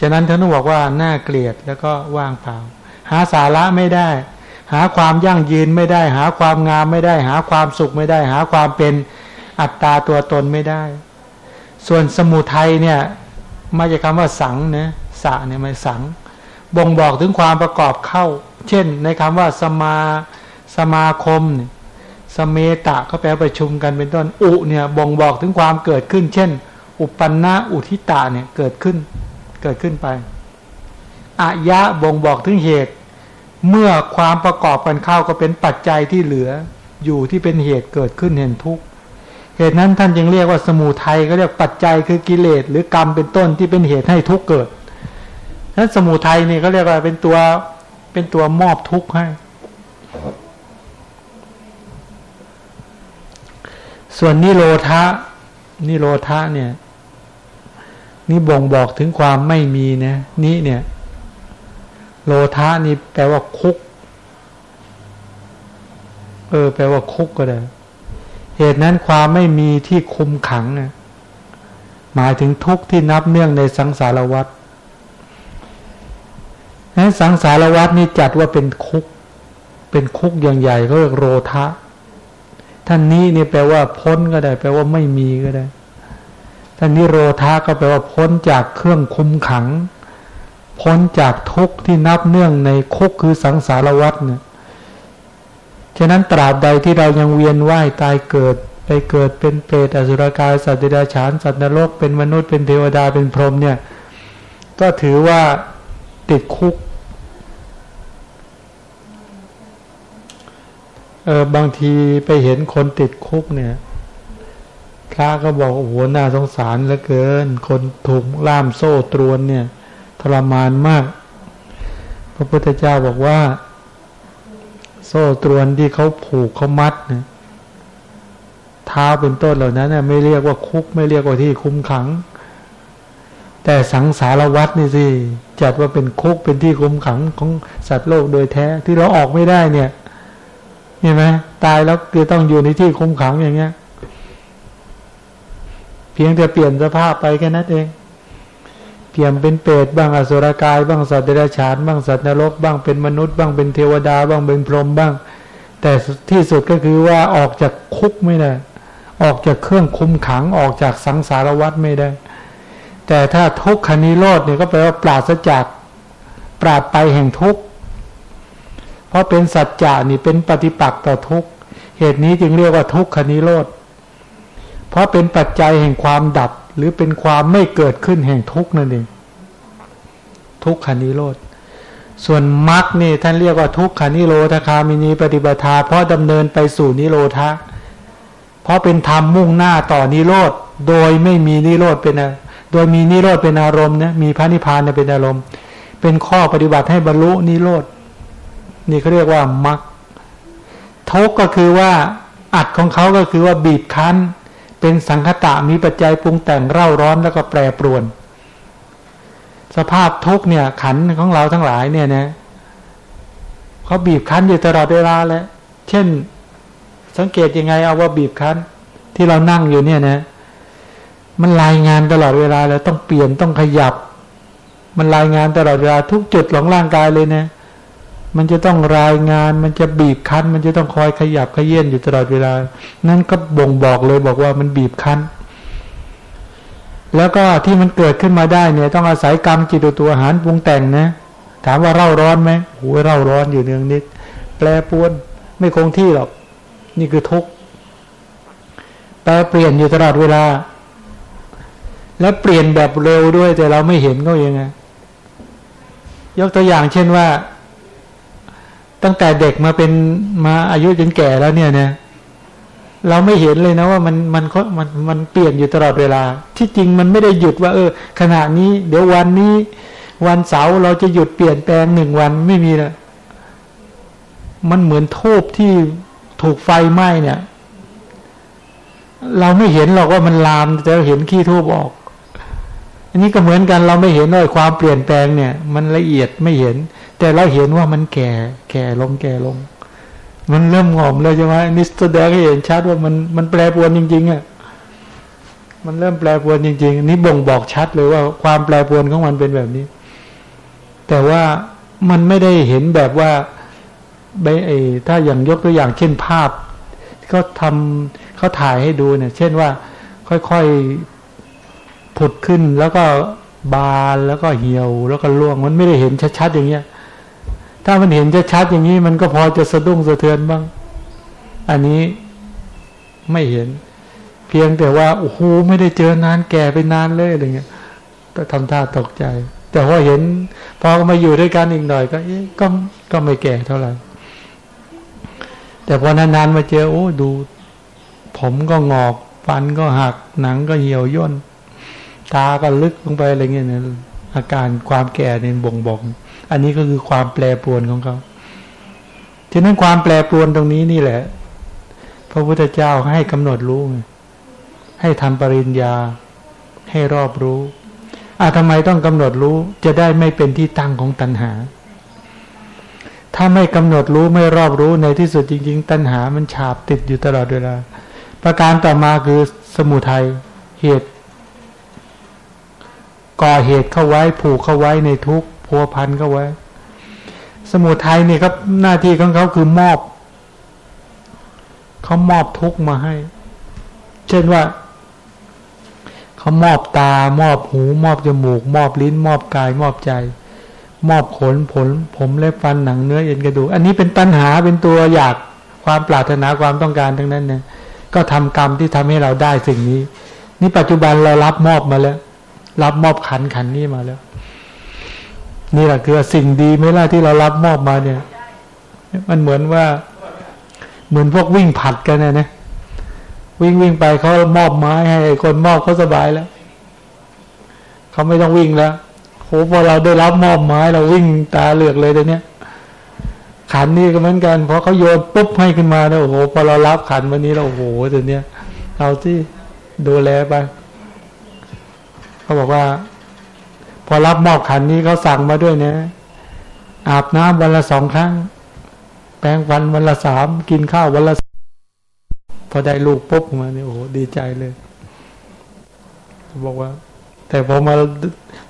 ฉะนั้นท่านบอกว่าน่าเกลียดแล้วก็ว่างเปล่า หาสาระไม่ได้ หาความยั่งยืนไม่ได้ หาความงามไม่ได้ หาความสุขไม่ได้ หาความเป็นอัตตาตัวตนไม่ได้ ส่วนสมุทัยเนี่ยมาจากคำว่าสังเนี่ยสะเนี่ยไม่สัง บ่งบอกถึงความประกอบเข้า เช่น ในคำว่าสมาสมาคมสเมตะก็แปลประชุมกันเป็นต้นอุเนี่ยบ่งบอกถึงความเกิดขึ้น เช่น อุปันนะอุทิตาเนี่ยเกิดขึ้นเกิดขึ้นไป อายะบ่งบอกถึงเหตุ เมื่อความประกอบกันเข้าก็เป็นปัจจัยที่เหลืออยู่ที่เป็นเหตุเกิดขึ้นเห็นทุกเหตุนั้นท่านจึงเรียกว่าสมูทัยก็เรียกปัจจัยคือกิเลสหรือกรรมเป็นต้นที่เป็นเหตุให้ทุกเกิดนั้นสมุทัยนี่เขาเรียกว่าเป็นตัวเป็นตัวมอบทุกข์ให้ ส่วนนิโรธะนิโรธาเนี่ย นี่บ่งบอกถึงความไม่มีนะนี่เนี่ย โลธานี่แปลว่าคุก เออ แปลว่าคุกก็ได้ เหตุนั้นความไม่มีที่คุมขังนะหมายถึงทุกข์ที่นับเนื่องในสังสารวัฏนั้นสังสารวัฏนี่จัดว่าเป็นคุก เป็นคุกอย่างใหญ่เขาเรียกโรทะ ท่านนี้นี่แปลว่าพ้นก็ได้ แปลว่าไม่มีก็ได้ ท่านนี้โรธาก็แปลว่าพ้นจากเครื่องคุมขัง พ้นจากทุกข์ที่นับเนื่องในคุกคือสังสารวัฏเนี่ย ฉะนั้นตราบใดที่เรายังเวียนว่ายตายเกิด ไปเกิดเป็นเปรตอสุรกาย สัตว์เดรัจฉาน สัตว์นรก เป็นมนุษย์ เป็นเทวดา เป็นพรหมเนี่ย ก็ถือว่าติดคุก เออบางทีไปเห็นคนติดคุกเนี่ยพระก็บอกโอ้โหน่าสงสารเหลือเกิน คนถูกล่ามโซ่ตรวนเนี่ย ทรมานมาก พระพุทธเจ้าบอกว่า โซ่ตรวนที่เขาผูกเขามัดเนี่ยเท้าเป็นต้นเหล่านั้นเนี่ยไม่เรียกว่าคุก ไม่เรียกว่าที่คุมขัง แต่สังสารวัตนี่สิจัดว่าเป็นคุกเป็นที่คุมขังของสัตว์โลกโดยแท้ที่เราออกไม่ได้เนี่ยเห็นไหมตายแล้วคือต้องอยู่ในที่คุมขังอย่างเงี้ย เพียงแต่เปลี่ยนสภาพไปแค่นั้นเอง เปลี่ยนเป็นเปรตบ้างอสุรกาย บ้างสัตว์เดรัจฉาน บ้างสัตว์นรก บ้างเป็นมนุษย์ บ้างเป็นเทวดา บ้างเป็นพรหมบ้าง แต่ที่สุดก็คือว่าออกจากคุกไม่ได้ ออกจากเครื่องคุมขังออกจากสังสารวัฏไม่ได้ แต่ถ้าทุกขนิโรธเนี่ยก็แปลว่าปราศจากปราดไปแห่งทุกข์เพราะเป็นสัจจะนี่เป็นปฏิปักษ์ต่อทุกข์เหตุนี้จึงเรียกว่าทุกขนิโรธเพราะเป็นปัจจัยแห่งความดับ หรือเป็นความไม่เกิดขึ้นแห่งทุกข์นั่นเองทุกขานิโรธส่วนมรรคนี่ท่านเรียกว่าทุกขานิโรธคามินีปฏิบัติเพราะดำเนินไปสู่นิโรธะเพราะเป็นธรรมมุ่งหน้าต่อนิโรธโดยไม่มีนิโรธเป็นโดยมีนิโรธเป็นอารมณ์เนี่ยมีพระนิพพานเป็นอารมณ์ เป็นข้อปฏิบัติให้บรรลุนิโรธนี่เขาเรียกว่ามักทุกก็คือว่าอัดของเขาก็คือว่าบีบคั้น เป็นสังคตะมีปัจจัยปรุงแต่งเร่าร้อนแล้วก็แปรปรวน สภาพทุกเนี่ย ขันของเราทั้งหลายเนี่ยนะเขาบีบคั้นอยู่ตลอดเวลาแล้วเช่น สังเกตยังไงเอาว่าบีบคั้น ที่เรานั่งอยู่เนี่ยนะ มันรายงานตลอดเวลาแล้วต้องเปลี่ยนต้องขยับ มันรายงานตลอดเวลาทุกจุดของร่างกายเลยนะ มันจะต้องรายงาน มันจะบีบคั้น มันจะต้องคอยขยับขยื่นอยู่ตลอดเวลา นั่นก็บ่งบอกเลยบอกว่ามันบีบคั้น แล้วก็ที่มันเกิดขึ้นมาได้เนี่ย ต้องอาศัยกรรมจิตตัวหารปรุงแต่งนะ ถามว่าเร่าร้อนไหมโอ้ยเร่าร้อนอยู่เนืองนิด แปรปวนไม่คงที่หรอก นี่คือทุกข์แปรเปลี่ยนอยู่ตลอดเวลา และเปลี่ยนแบบเร็วด้วยแต่เราไม่เห็นก็ยังไงยกตัวอย่างเช่นว่า ตั้งแต่เด็กมาเป็นมาอายุจนแก่แล้วเนี่ยเนี่ยเราไม่เห็นเลยนะว่ามันมันมันมันเปลี่ยนอยู่ตลอดเวลา ที่จริงมันไม่ได้หยุดว่า เออ ขณะนี้ เดี๋ยววันนี้ วันเสาร์เราจะหยุดเปลี่ยนแปลงหนึ่งวันไม่มีลยมันเหมือนทูบที่ถูกไฟไหม้เนี่ย เราไม่เห็นหรอกว่ามันลามแต่เห็นขี้ทูบออก อันนี้ก็เหมือนกันเราไม่เห็นด้ว่าความเปลี่ยนแปลงเนี่ย มันละเอียดไม่เห็น แต่เราเห็นว่ามันแก่ แก่ลงแก่ลง มันเริ่มงอมเลยใช่ไหมนิสตแดงเห็นชัดว่ามันมันแปรปรวนจริง ๆอะมันเริ่มแปรปรวนจริง ๆ นี่บ่งบอกชัดเลยว่าความแปรปรวนของมันเป็นแบบนี้ แต่ว่ามันไม่ได้เห็นแบบว่าใบไอ้ถ้าอย่างยกตัวอย่างเช่นภาพเขาทำเขาถ่ายให้ดูเนี่ย เช่นว่า ค่อยๆผุดขึ้นแล้วก็บานแล้วก็เหี่ยวแล้วก็ล่วง มันไม่ได้เห็นชัดๆอย่างเงี้ย ถ้ามันเห็นจะชัดอย่างนี้มันก็พอจะสะดุ้งสะเทือนบ้าง อันนี้ไม่เห็น เพียงแต่ว่าโอ้โหไม่ได้เจอนานแก่ไปนานเลยอะไรเงี้ย ก็ทำท่าตกใจ แต่ว่าเห็น พอมาอยู่ด้วยกันอีกหน่อย ก็เอ๊ะก็ก็ไม่แก่เท่าไหร่ แต่พอนานๆมาเจอโอ้ดู ผมก็งอกฟันก็หักหนังก็เหี่ยวย่นตาก็ลึกลงไปอะไรเงี้ยเนี่ยอาการความแก่เนี่ยบ่งบอก อันนี้ก็คือความแปรปรวนของเขาฉะนั้นความแปรปรวนตรงนี้นี่แหละ พระพุทธเจ้าให้กำหนดรู้ให้ทำปริญญา ให้รอบรู้อะทำไมต้องกำหนดรู้จะได้ไม่เป็นที่ตั้งของตัณหา ถ้าไม่กำหนดรู้ไม่รอบรู้ในที่สุดจริง ๆ ตัณหามันฉาบติดอยู่ตลอดเวลา ประการต่อมาคือสมุทัยเหตุก่อเหตุเข้าไว้ผูกเข้าไว้ในทุก พัวพันเข้าไว้ สมุทัยนี่ครับหน้าที่ของเขาคือมอบ เขามอบทุกมาให้ เช่นว่า เขามอบตามอบหู มอบจมูก มอบลิ้น มอบกาย มอบใจ มอบขนผล ผมเล็บฟันหนังเนื้อเอ็นกระดูกอันนี้เป็นตัณหาเป็นตัวอยากความปรารถนาความต้องการทั้งนั้นเนี่ยก็ทำกรรมที่ทำให้เราได้สิ่งนี้ นี่ปัจจุบันเรารับมอบมาแล้ว รับมอบขันขันนี้มาแล้ว นี่แหละคือสิ่งดีไหมล่ะที่เรารับมอบมาเนี่ย มันเหมือนว่าเหมือนพวกวิ่งผัดกันนะเนี่ยวิ่งวิ่งไปเขามอบไม้ให้คนมอบเขาสบายแล้วเขาไม่ต้องวิ่งแล้วโหพอเราได้รับมอบไม้เราวิ่งตาเหลือกเลยเดี๋ยวนี้ขันนี่ก็เหมือนกันพอเขาโยนปุ๊บให้ขึ้นมาแล้วโอ้โหพอเรารับขันวันนี้เราโอ้โหเดี๋ยวนี้เอาที่ดูแลไปเขาบอกว่า พอรับมอบขันนี้เขาสั่งมาด้วยเนี่ยอาบน้ำวันละสองครั้ง แปรงฟันวันละสามกินข้าววันละพอได้ลูกปุ๊บมาเนี่ยโอ้โหดีใจเลยบอกว่า แต่พอมา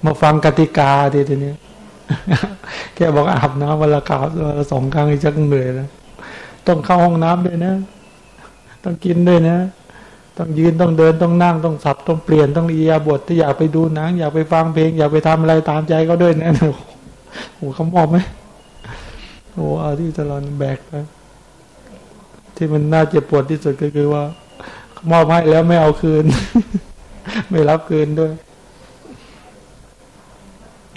มาฟังกติกาทีทีนี้แกบอกอาบน้ำวันละกาบวันละสองครั้งจักเหนื่อยแล้วต้องเข้าห้องน้ำด้วยนะ ต้องกินด้วยนะ ต้องยืนต้องเดินต้องนั่งต้องสับต้องเปลี่ยนต้องเอียบทที่อยากไปดูหนัง อยากไปฟังเพลง อยากไปทำอะไรตามใจเขาด้วยนะโอ้โหเขามอบไหมโอ้เอาที่ตลอดแบกไปที่มันน่าเจ็บปวดที่สุดก็คือว่ามอบให้แล้วไม่เอาคืน ไม่รับคืนด้วย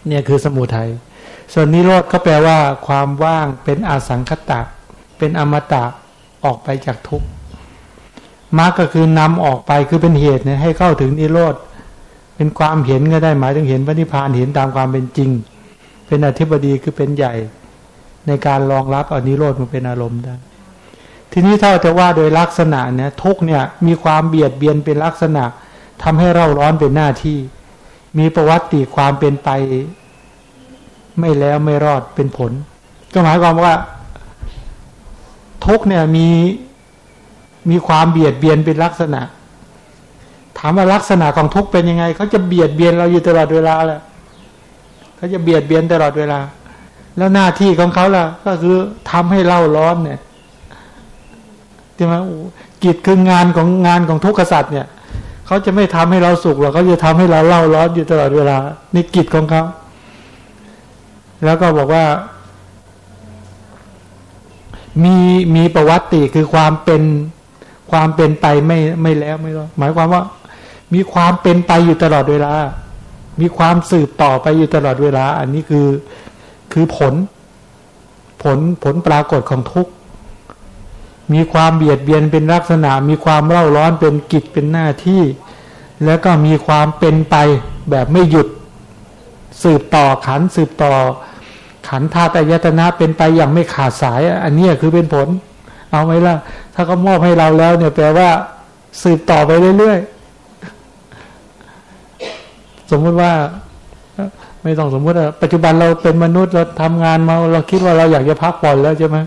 เนี่ยคือสมุทัยส่วนนิโรธก็แปลว่า ความว่างเป็นอาสังคตะ เป็นอมตะออกไปจากทุกข์ มรรคก็คือนำออกไปคือเป็นเหตุเนี่ยให้เข้าถึงนิโรธ เป็นความเห็นก็ได้หมายถึงเห็นพระนิพพานเห็นตามความเป็นจริง เป็นอธิบดีคือเป็นใหญ่ ในการรองรับอนิโรธมันเป็นอารมณ์ได้ ทีนี้ถ้าจะว่าโดยลักษณะเนี่ยทุกเนี่ยมีความเบียดเบียนเป็นลักษณะทำให้เราร้อนเป็นหน้าที่ มีประวัติความเป็นไป ไม่แล้วไม่รอดเป็นผล ก็หมายความว่าทุกเนี่ยมี มีความเบียดเบียนเป็นลักษณะ ถามว่าลักษณะของทุกเป็นยังไงเขาจะเบียดเบียนเราอยู่ตลอดเวลาแหละเขาจะเบียดเบียนตลอดเวลา แล้วหน้าที่ของเขาล่ะ ก็คือทำให้เราร้อนเนี่ยใช่ไหมกิจคืองานของงานของทุกขสัตว์เนี่ยเขาจะไม่ทำให้เราสุขหรอกเขาจะทำให้เราเล่าร้อนอยู่ตลอดเวลานี่กิจของเขาแล้วก็บอกว่า มีมีประวัติคือความเป็น ความเป็นไปไม่ไม่แล้วไม่รอหมายความว่า มีความเป็นไปอยู่ตลอดเวลา มีความสืบต่อไปอยู่ตลอดเวลา อันนี้คือคือผล ผลผลปรากฏของทุกข์มีความเบียดเบียนเป็นลักษณะ มีความเล่าร้อนเป็นกิจเป็นหน้าที่ แล้วก็มีความเป็นไปแบบไม่หยุด สืบต่อขันสืบต่อ ขันธาตุยตนะเป็นไปอย่างไม่ขาดสาย อันนี้คือเป็นผล เอาไหมล่ะ ถ้าเขามอบให้เราแล้ว เนี่ยแปลว่า สืบต่อไปเรื่อยๆ สมมุติว่า ไม่ต้องสมมุติว่าปัจจุบันเราเป็นมนุษย์เราทำงานมาเราคิดว่าเราอยากจะพักผ่อนแล้วใช่ไหม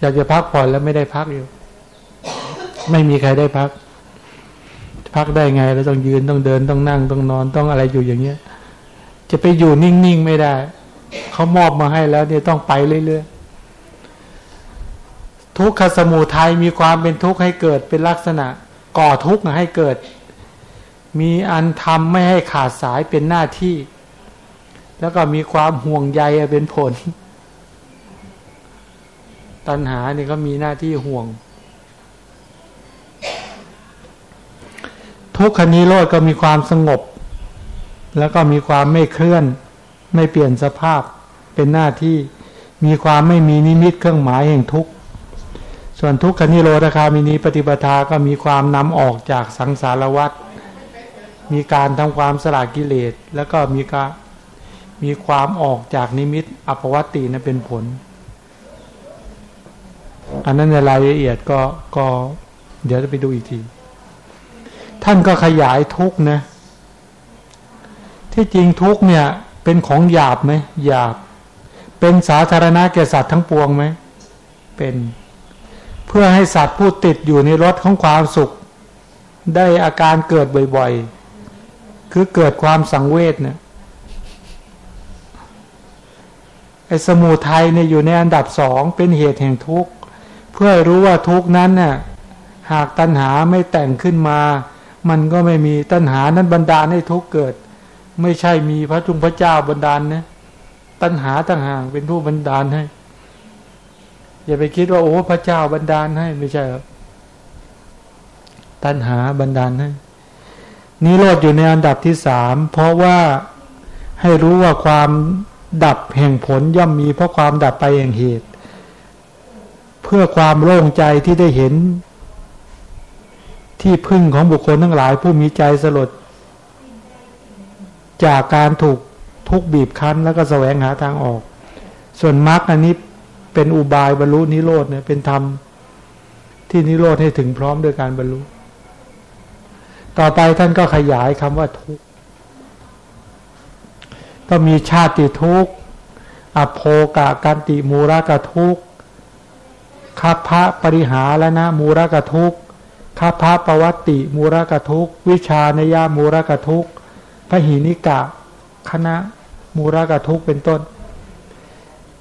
อยากจะพักผ่อนแล้วไม่ได้พักอยู่ ไม่มีใครได้พัก พักได้ไงเราต้องยืนต้องเดินต้องนั่งต้องนอนต้องอะไรอยู่อย่างเงี้ย จะไปอยู่นิ่งๆไม่ได้เขามอบมาให้แล้วเนี่ยต้องไปเรื่อยๆ ทุกขสมุทัยมีความเป็นทุกข์ให้เกิดเป็นลักษณะ ก่อทุกข์ให้เกิด มีอันทำไม่ให้ขาดสายเป็นหน้าที่ แล้วก็มีความห่วงใยเป็นผล ตัณหาเนี่ยก็มีหน้าที่ห่วง ทุกขนิโรธก็มีความสงบ แล้วก็มีความไม่เคลื่อน ไม่เปลี่ยนสภาพเป็นหน้าที่ มีความไม่มีนิมิตเครื่องหมายแห่งทุกข์ ส่วนทุกขนิโรธคามินีปฏิปทาก็มีความนำออกจากสังสารวัฏมีการทำความสละกิเลส แล้วก็มีการมีความออกจากนิมิตอภวัตตินะเป็นผล อันนั้นในรายละเอียดก็ก็เดี๋ยวจะไปดูอีกที ท่านก็ขยายทุกนะ ที่จริงทุกเนี่ย เป็นของหยาบไหมหยาบ เป็นสาธารณะแก่สัตว์ทั้งปวงไหมเป็น เพื่อให้สัตว์ผู้ติดอยู่ในรถของความสุข ได้อาการเกิดบ่อยๆ คือเกิดความสังเวชเนี่ยไอ้สมุทัยเนี่ยอยู่ในอันดับสองเป็นเหตุแห่งทุกข์เพื่อรู้ว่าทุกข์นั้นน่ะหากตัณหาไม่แต่งขึ้นมา มันก็ไม่มีตัณหานั้นบันดาลให้ทุกข์เกิด ไม่ใช่มีพระจุงพระเจ้าบันดาลนะตัณหาต่างหากเป็นผู้บันดาลให้ อย่าไปคิดว่าโอ้พระเจ้าบันดาลให้ไม่ใช่ครับตัณหาบันดาลให้นิโรธอยู่ในอันดับที่สามเพราะว่าให้รู้ว่าความดับแห่งผลย่อมมีเพราะความดับไปแห่งเหตุ เพื่อความโล่งใจที่ได้เห็น ที่พึ่งของบุคคลทั้งหลายผู้มีใจสลด จากการถูกทุกบีบคั้นแล้วก็แสวงหาทางออก ส่วนมรรคอันนี้ เป็นอุบายบรรลุนิโรธเนี่ย เป็นธรรมที่นิโรธให้ถึงพร้อมด้วยการบรรลุ ต่อไปท่านก็ขยายคำว่าทุกข์ก็มีชาติทุกข์อโภกะกันติมูรกะทุกข์คัพพะปริหาแล้วนะมูรกะทุกข์คัพพะปวัตติมูรกะทุกข์วิชานยามูรกะทุกข์พหินิกะคณะมูรกะทุกข์เป็นต้น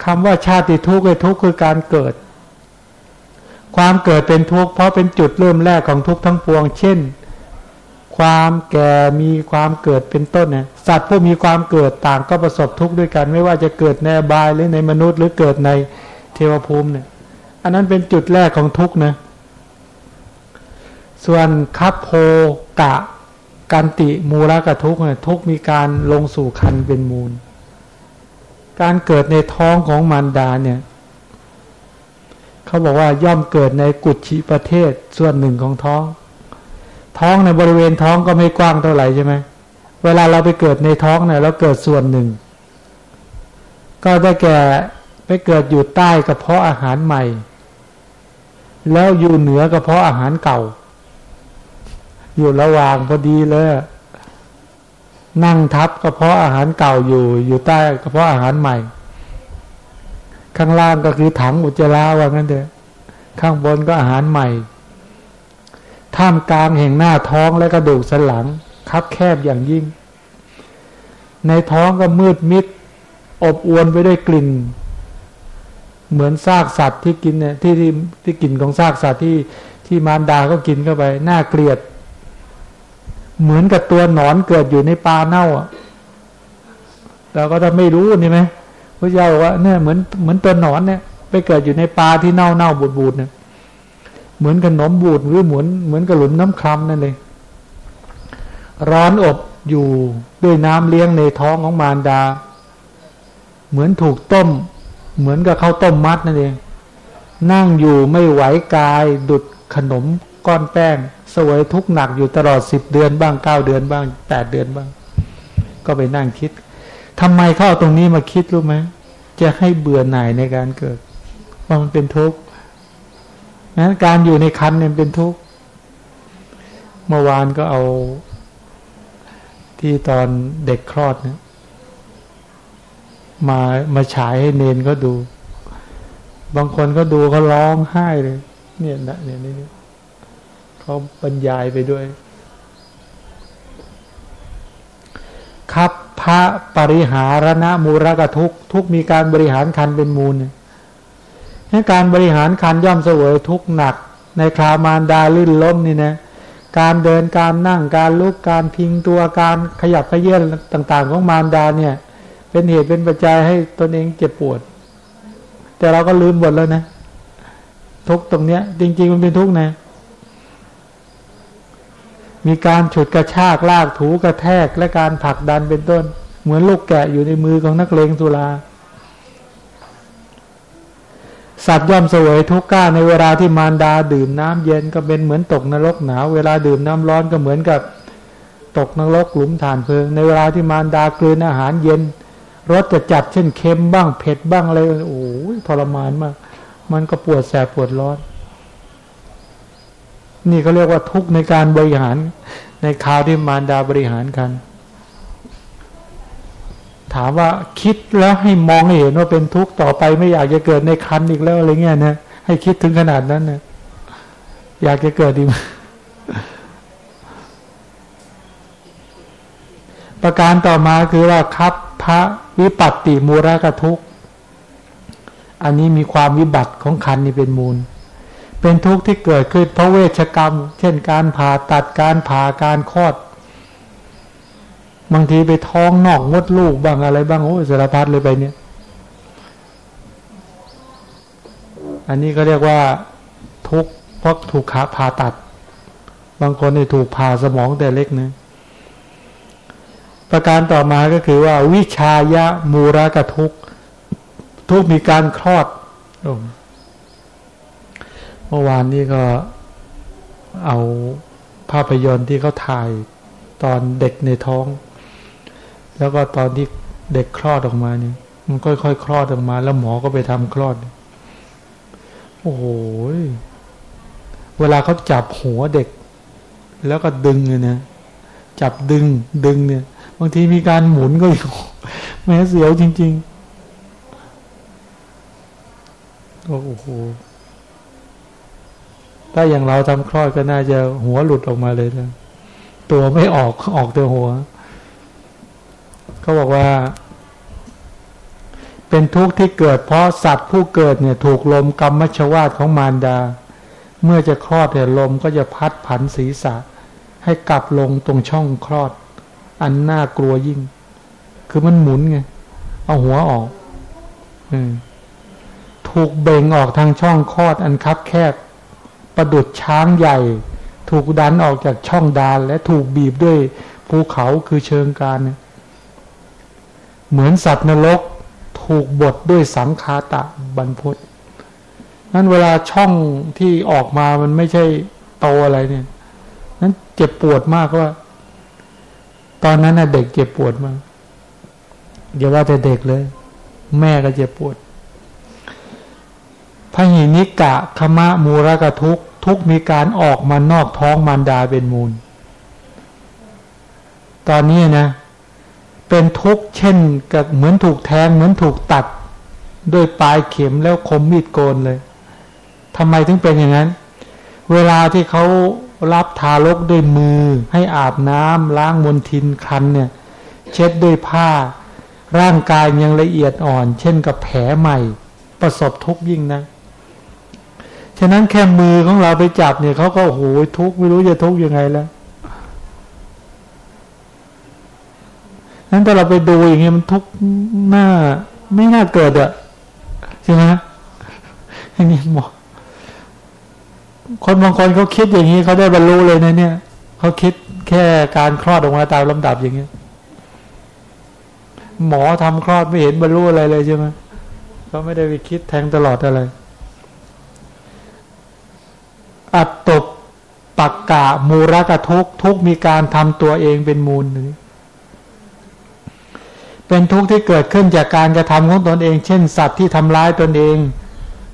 คำว่าชาติทุกข์คือทุกข์คือการเกิด ความเกิดเป็นทุกข์เพราะเป็นจุดเริ่มแรกของทุกข์ทั้งปวง เช่น ความแก่มีความเกิดเป็นต้นเนี่ยสัตว์ผู้มีความเกิดต่างก็ประสบทุกข์ด้วยกัน ไม่ว่าจะเกิดในบายหรือในมนุษย์ หรือเกิดในเทวภูมิเนี่ย อันนั้นเป็นจุดแรกของทุกข์นะส่วนคับโพกะ กันติมูลกะทุกเนี่ยทุกมีการลงสู่คันเป็นมูล การเกิดในท้องของมารดาเนี่ยเขาบอกว่าย่อมเกิดในกุชิประเทศส่วนหนึ่งของท้อง ท้องในบริเวณท้องก็ไม่กว้างเท่าไหร่ใช่ไหมเวลาเราไปเกิดในท้องเนี่ยเราเกิดส่วนหนึ่ง ก็ได้แก่ไปเกิดอยู่ใต้กระเพาะอาหารใหม่ แล้วอยู่เหนือกระเพาะอาหารเก่า อยู่ระหว่างพอดีเลย นั่งทับกระเพาะอาหารเก่าอยู่ อยู่ใต้กระเพาะอาหารใหม่ ข้างล่างก็คือถังอุจจาระว่างั้นเถอะข้างบนก็อาหารใหม่ท่ามกลางแห่งหน้าท้องและกระดูกสันหลัง คับแคบอย่างยิ่ง ในท้องก็มืดมิด อบอวนไปด้วยกลิ่น เหมือนซากสัตว์ที่กินเนี่ยที่ที่ที่กลิ่นของซากสัตว์ที่ที่มารดาก็กินเข้าไป น่าเกลียด เหมือนกับตัวหนอนเกิดอยู่ในปลาเน่าอะเราก็จะไม่รู้นี่ไหมพระเจ้าบอกว่าเนี่ยเหมือนเหมือนตัวหนอนเนี่ย ไปเกิดอยู่ในปลาที่เน่าเน่าบูดบูดเนี่ยเหมือนขนมบูดหรือเหมือนเหมือนกระหลุมน้ำคลำนั่นเองร้อนอบอยู่ด้วยน้ำเลี้ยงในท้องของมารดา เหมือนถูกต้ม เหมือนกับข้าวต้มมัดนั่นเองนั่งอยู่ไม่ไหวกายดุดขนมก้อนแป้ง สวยทุกหนักอยู่ตลอดสิบเดือนบ้างเก้าเดือนบ้างแปดเดือนบ้าง ก็ไปนั่งคิดทำไมเข้าตรงนี้มาคิดรู้ไหมจะให้เบื่อหน่ายในการเกิดว่ามันเป็นทุกข์นะการอยู่ในคันเนี่ยเป็นทุกข์เมื่อวานก็เอาที่ตอนเด็กคลอดเนี่ยมามาฉายให้เนนก็ดู บางคนก็ดูเขาร้องไห้เลย เนี่ยนะเนี่ยนี่ เขาบรรยายไปด้วย ครับพระปริหารณมูรกทุกทุกมีการบริหารคันเป็นมูลเนี่ยการบริหารคันย่อมเสวยทุกหนัก ในครามารดาลื่นล้มนี่นะการเดินการนั่งการลุกการพิงตัวการขยับขยื่นต่าง ๆ ของมารดาเนี่ย เป็นเหตุเป็นปัจจัยให้ตนเองเจ็บปวด แต่เราก็ลืมหมดแล้วนะ ทุกตรงเนี้ย จริง ๆ มันเป็นทุกนะ มีการฉุดกระชากลากถูกระแทกและการผลักดันเป็นต้น เหมือนลูกแกะอยู่ในมือของนักเลงสุราสัตว์ย่อมเสวยทุกข์ก้าในเวลาที่มารดาดื่มน้ำเย็นก็เป็นเหมือนตกนรกหนาวเวลาดื่มน้ำร้อนก็เหมือนกับตกนรกหลุมฐานเพลิง ในเวลาที่มารดากลืนอาหารเย็นรสจะจัดเช่นเค็มบ้างเผ็ดบ้างอะไรโอ้ยทรมานมาก มันก็ปวดแสบปวดร้อน นี่เขาเรียกว่าทุกข์ในการบริหาร ในคราวที่มารดาบริหารกัน ถามว่าคิดแล้วให้มองเห็นว่าเป็นทุกข์ต่อไปไม่อยากจะเกิดในคันอีกแล้วอะไรเงี้ยนะให้คิดถึงขนาดนั้นนะอยากจะเกิดดีประการต่อมาคือว่าครับพระวิปัตติมูรกทุกอันนี้มีความวิบัติของคันนี่เป็นมูล เป็นทุกข์ที่เกิดขึ้นเพราะเวชกรรม เช่นการผ่าตัดการผ่าการคลอด บางทีไปท้องนอกมดลูกบ้างอะไรบ้างโอ้สารพัดเลยไปเนี่ย อันนี้ก็เรียกว่าทุกข์เพราะถูกขาผ่าตัด บางคนเนี่ยถูกผ่าสมองแต่เล็กนะ ประการต่อมาก็คือว่า วิชายะมูระกทุกทุกมีการคลอด เมื่อวานนี้ก็เอาภาพยนตร์ที่เขาถ่ายตอนเด็กในท้อง แล้วก็ตอนที่เด็กคลอดออกมาเนี่ยมันค่อยๆคคลอดออกมา แล้วหมอก็ไปทำคลอด โอ้โห เวลาเขาจับหัวเด็ก แล้วก็ดึงเนี่ยนะจับดึงดึงเนี่ย บางทีมีการหมุนก็อยู่แม้เสียวจริงๆโอ้โห ถ้าอย่างเราทำคลอดก็น่าจะหัวหลุดออกมาเลยนะตัวไม่ออกออกแต่หัวเขาบอกว่า เป็นทุกข์ที่เกิด เพราะสัตว์ผู้เกิดเนี่ย ถูกลมกรรมมชวาตของมารดา เมื่อจะคลอดเนี่ยลมก็จะพัดผันศีรษะ ให้กลับลงตรงช่องคลอด อันน่ากลัวยิ่ง คือมันหมุนไงเอาหัวออกอถูกเบ่งออกทางช่องคลอดอันคับแคบ ประดุดช้างใหญ่ ถูกดันออกจากช่องดานและถูกบีบด้วยภูเขาคือเชิงการ เหมือนสัตว์นรกถูกบดด้วยสังคาตะบรรพตนั้นเวลาช่องที่ออกมามันไม่ใช่โตอะไรเนี่ย นั้นเจ็บปวดมากว่า ตอนนั้นน่ะเด็กเจ็บปวดมากอย่าว่าแต่เด็กเลย แม่ก็เจ็บปวดพระหินิกะขมะมูรกทุก ทุกมีการออกมานอกท้องมารดาเป็นมูล ตอนนี้นะ เป็นทุกเช่นกับเหมือนถูกแทงเหมือนถูกตัดด้วยปลายเข็มแล้วคมมีดโกนเลยทำไมถึงเป็นอย่างนั้น เวลาที่เขารับทารกด้วยมือ ให้อาบน้ำล้างมลทินคันเนี่ย เช็ดด้วยผ้า ร่างกายยังละเอียดอ่อน เช่นกับแผลใหม่ ประสบทุกข์ยิ่งนะ ฉะนั้นแค่มือของเราไปจับเนี่ยเขาก็โอ้โหทุกไม่รู้จะทุกยังไงแล้วนั้นถ้าเราไปดูอย่างเงี้ยมันทุกหน้า ไม่น่าเกิดอะใช่ไหมอันนี้หมอคนบางคนเขาคิดอย่างนี้เขาได้บรรลุเลยนะเนี่ยเขาคิดแค่การคลอดออกมาตามลำดับอย่างเงี้ยหมอทำคลอดไม่เห็นบรรลุอะไรเลยใช่ไหมเขาไม่ได้ไปคิดแทงตลอดอะไร อัตตบปักกะมูรกะทุกทุกมีการทำตัวเองเป็นมูลนี้เป็นทุกข์ที่เกิดขึ้นจากการกระทำของตนเอง เช่น สัตว์ที่ทำร้ายตนเอง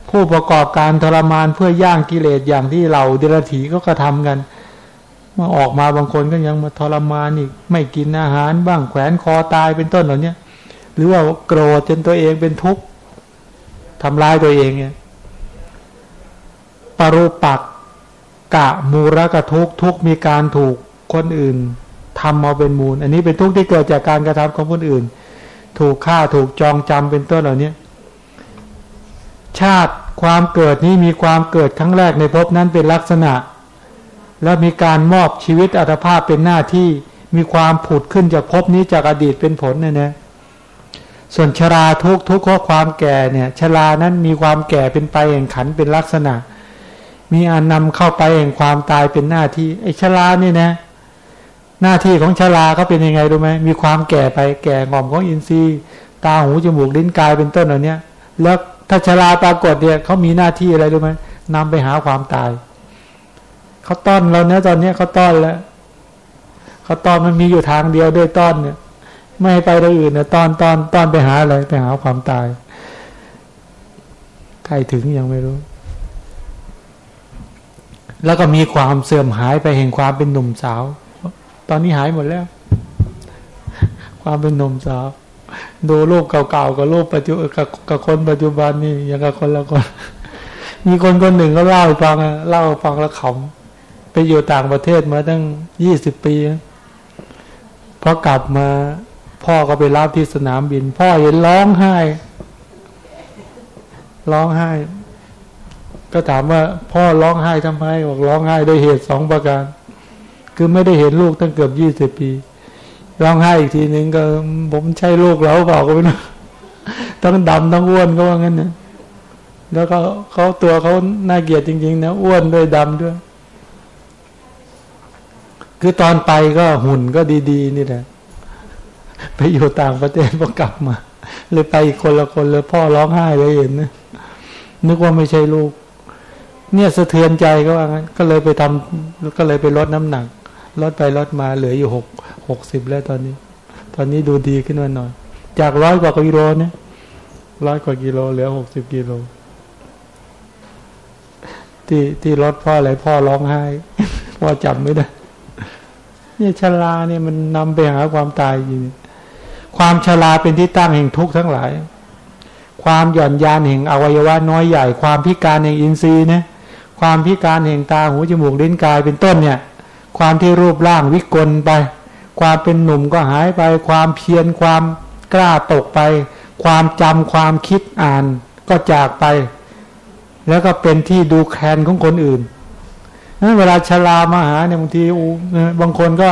ผู้ประกอบการทรมานเพื่อย่างกิเลสอย่างที่เราเดรัจฉีก็กระทำกันมาออกมาบางคนก็ยังมาทรมานอีก ไม่กินอาหารบ้างแขวนคอตายเป็นต้นเหล่านี้หรือว่าโกรธจนตัวเองเป็นทุกข์ทำลายตัวเองเนี่ยปรุปัก กะมูรกะทุกทุกมีการถูกคนอื่นทำมาเป็นมูล อันนี้เป็นทุกข์ที่เกิดจากการกระทำของคนอื่น ถูกฆ่าถูกจองจำเป็นต้นเหล่านี้ชาติความเกิดนี้มีความเกิดครั้งแรกในภพนั้นเป็นลักษณะ แล้วมีการมอบชีวิตอัตภาพเป็นหน้าที่มีความผุดขึ้นจากภพนี้จากอดีตเป็นผลเนี่ยนะส่วนชราทุกทุกข้อความแก่เนี่ยชรานั้นมีความแก่เป็นไปแห่งขันเป็นลักษณะ มีอานนำเข้าไปแห่งความตายเป็นหน้าที่ไอ้ชรานี่นะ หน้าที่ของชราเขาเป็นยังไงรู้ไหมมีความแก่ไปแก่งอมของอินทรีย์ตาหูจมูกลิ้นกายเป็นต้นเหล่านี้แล้วถ้าชราปรากฏเนี่ยเขามีหน้าที่อะไรรู้ไหมนำไปหาความตายเขาต้อนเราเนี้ยตอนเนี้ยเขาต้อนแล้วเขาต้อนมันมีอยู่ทางเดียวด้วยต้อนเนี่ย ไม่ไปทางอื่นเนี่ยต้อนต้อนต้อนไปหาอะไรไปหาความตายใครถึงยังไม่รู้ แล้วก็มีความเสื่อมหายไปแห่งความเป็นหนุ่มสาว ตอนนี้หายหมดแล้ว ความเป็นหนุ่มสาว ดูรูปเก่าๆกับรูปปัจจุกับกับคนปัจจุบันนี่ยังกับคนละคน มีคนคนหนึ่งก็เล่าฟังเล่าฟังแล้วขำไปอยู่ต่างประเทศมาตั้งยี่สิบปีพอกลับมาพ่อก็ไปรับที่สนามบิน พ่อเห็นร้องไห้ ร้องไห้ ก็ถามว่าพ่อร้องไห้ทำไมบอกร้องไห้ด้วยเหตุสองประการ คือไม่ได้เห็นลูกตั้งเกือบยี่สิบปี ร้องไห้อีกทีหนึ่งก็ ผมใช่ลูกเราเปล่าก็ไม่รู้ต้องดำต้องอ้วนก็ว่างั้นนะแล้วก็เขาตัวเขาน่าเกลียดจริง ๆ นะอ้วนด้วยดำด้วย คือตอนไปก็หุ่นก็ดีๆ นี่แหละไปอยู่ต่างประเทศพอกลับมาเลยไปคนละคนเลยพ่อร้องไห้เลยเห็นนะนึกว่าไม่ใช่ลูก เนี่ยสะเทือนใจก็ว่างั้นก็เลยไปทำก็เลยไปลดน้ำหนักลดไปลดมาเหลืออยู่หกหกสิบแล้วตอนนี้ ตอนนี้ดูดีขึ้นมาหน่อย จากร้อยกว่ากิโลเนี่ยร้อยกว่ากิโลเหลือหกสิบกิโลที่ที่รถพ่ออะไรพ่อร้องไห้พ่อจำไม่ได้เนี่ยชราเนี่ยมันนำไปหาความตายจริงความชราเป็นที่ตั้งแห่งทุกข์ทั้งหลาย ความหย่อนยานแห่งอวัยวะน้อยใหญ่ ความพิการแห่งอินทรีย์เนี่ย ความพิการแห่งตาหูจมูกลิ้นกายเป็นต้นเนี่ย ความที่รูปร่างวิกลไป ความเป็นหนุ่มก็หายไป ความเพียรความกล้าตกไป ความจำความคิดอ่านก็จากไป แล้วก็เป็นที่ดูแคลนของคนอื่นนั้นเวลาชรามาหาเนี่ยบางทีบางคนก็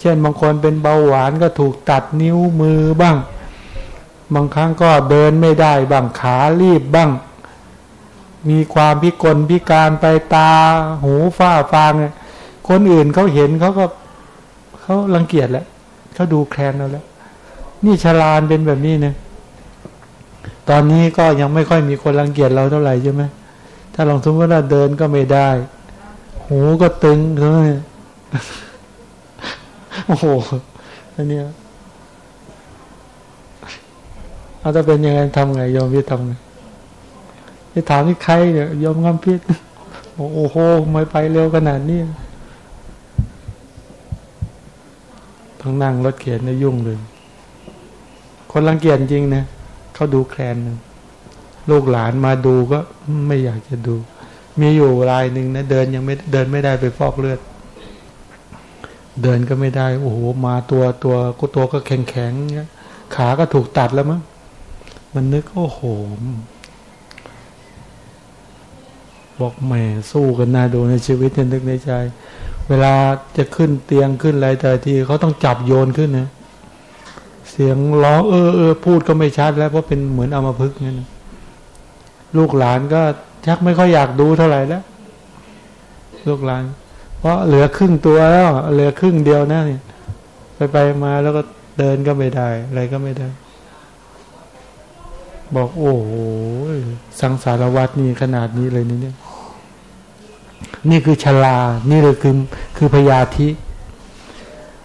เช่นบางคนเป็นเบาหวานก็ถูกตัดนิ้วมือบ้าง บางครั้งก็เดินไม่ได้บ้างขารีบบ้าง มีความพิกลพิการไปตาหูฝ้าฟางเนี่ยคนอื่นเขาเห็นเขาก็เขารังเกียจแหละเขาดูแคลนเราแล้ว นี่ชลานเป็นแบบนี้เนี่ยตอนนี้ก็ยังไม่ค่อยมีคนรังเกียจเราเท่าไหร่ใช่ไหมถ้าลองสมมติว่าเดินก็ไม่ได้ หูก็ตึงเลยโอ้โหอันนี้เอาจะเป็นยังไงทำไงยอมพี่ทำไง ไปถามนี่ใครเนี่ยยอมงำพิษโอ้โหไม่ไปเร็วขนาดนี้ทั้งนั่งรถเขียนเนี่ยยุ่งเลย คนรังเกียจจริงนะเขาดูแคลนลูกหลานมาดูก็ไม่อยากจะดู มีอยู่รายหนึ่งนะเดินยังไม่เดินไม่ได้ไปฟอกเลือด เดินก็ไม่ได้ โอ้โหมาตัวตัวก็ตัวก็แข็งแข็งเนี่ยขาก็ถูกตัดแล้วมั้งมันนึกโอ้โห บอกแหมสู้กันน่าดูในชีวิตนึกในใจ เวลาจะขึ้นเตียงขึ้นอะไรแต่ทีเขาต้องจับโยนขึ้นนะเสียงร้องเออเออพูดก็ไม่ชัดแล้วเพราะเป็นเหมือนอามาพึกนั่นลูกหลานก็ชักไม่ค่อยอยากดูเท่าไหร่แล้วลูกหลาน เพราะเหลือครึ่งตัวแล้วเหลือครึ่งเดียวนะเนี่ยไปไปมาแล้วก็เดินก็ไม่ได้ อะไรก็ไม่ได้ บอกโอ้โหสังสารวัตนี่ขนาดนี้เลยนี่เนี่ย นี่คือชลา นี่เลยคือคือพยาธิ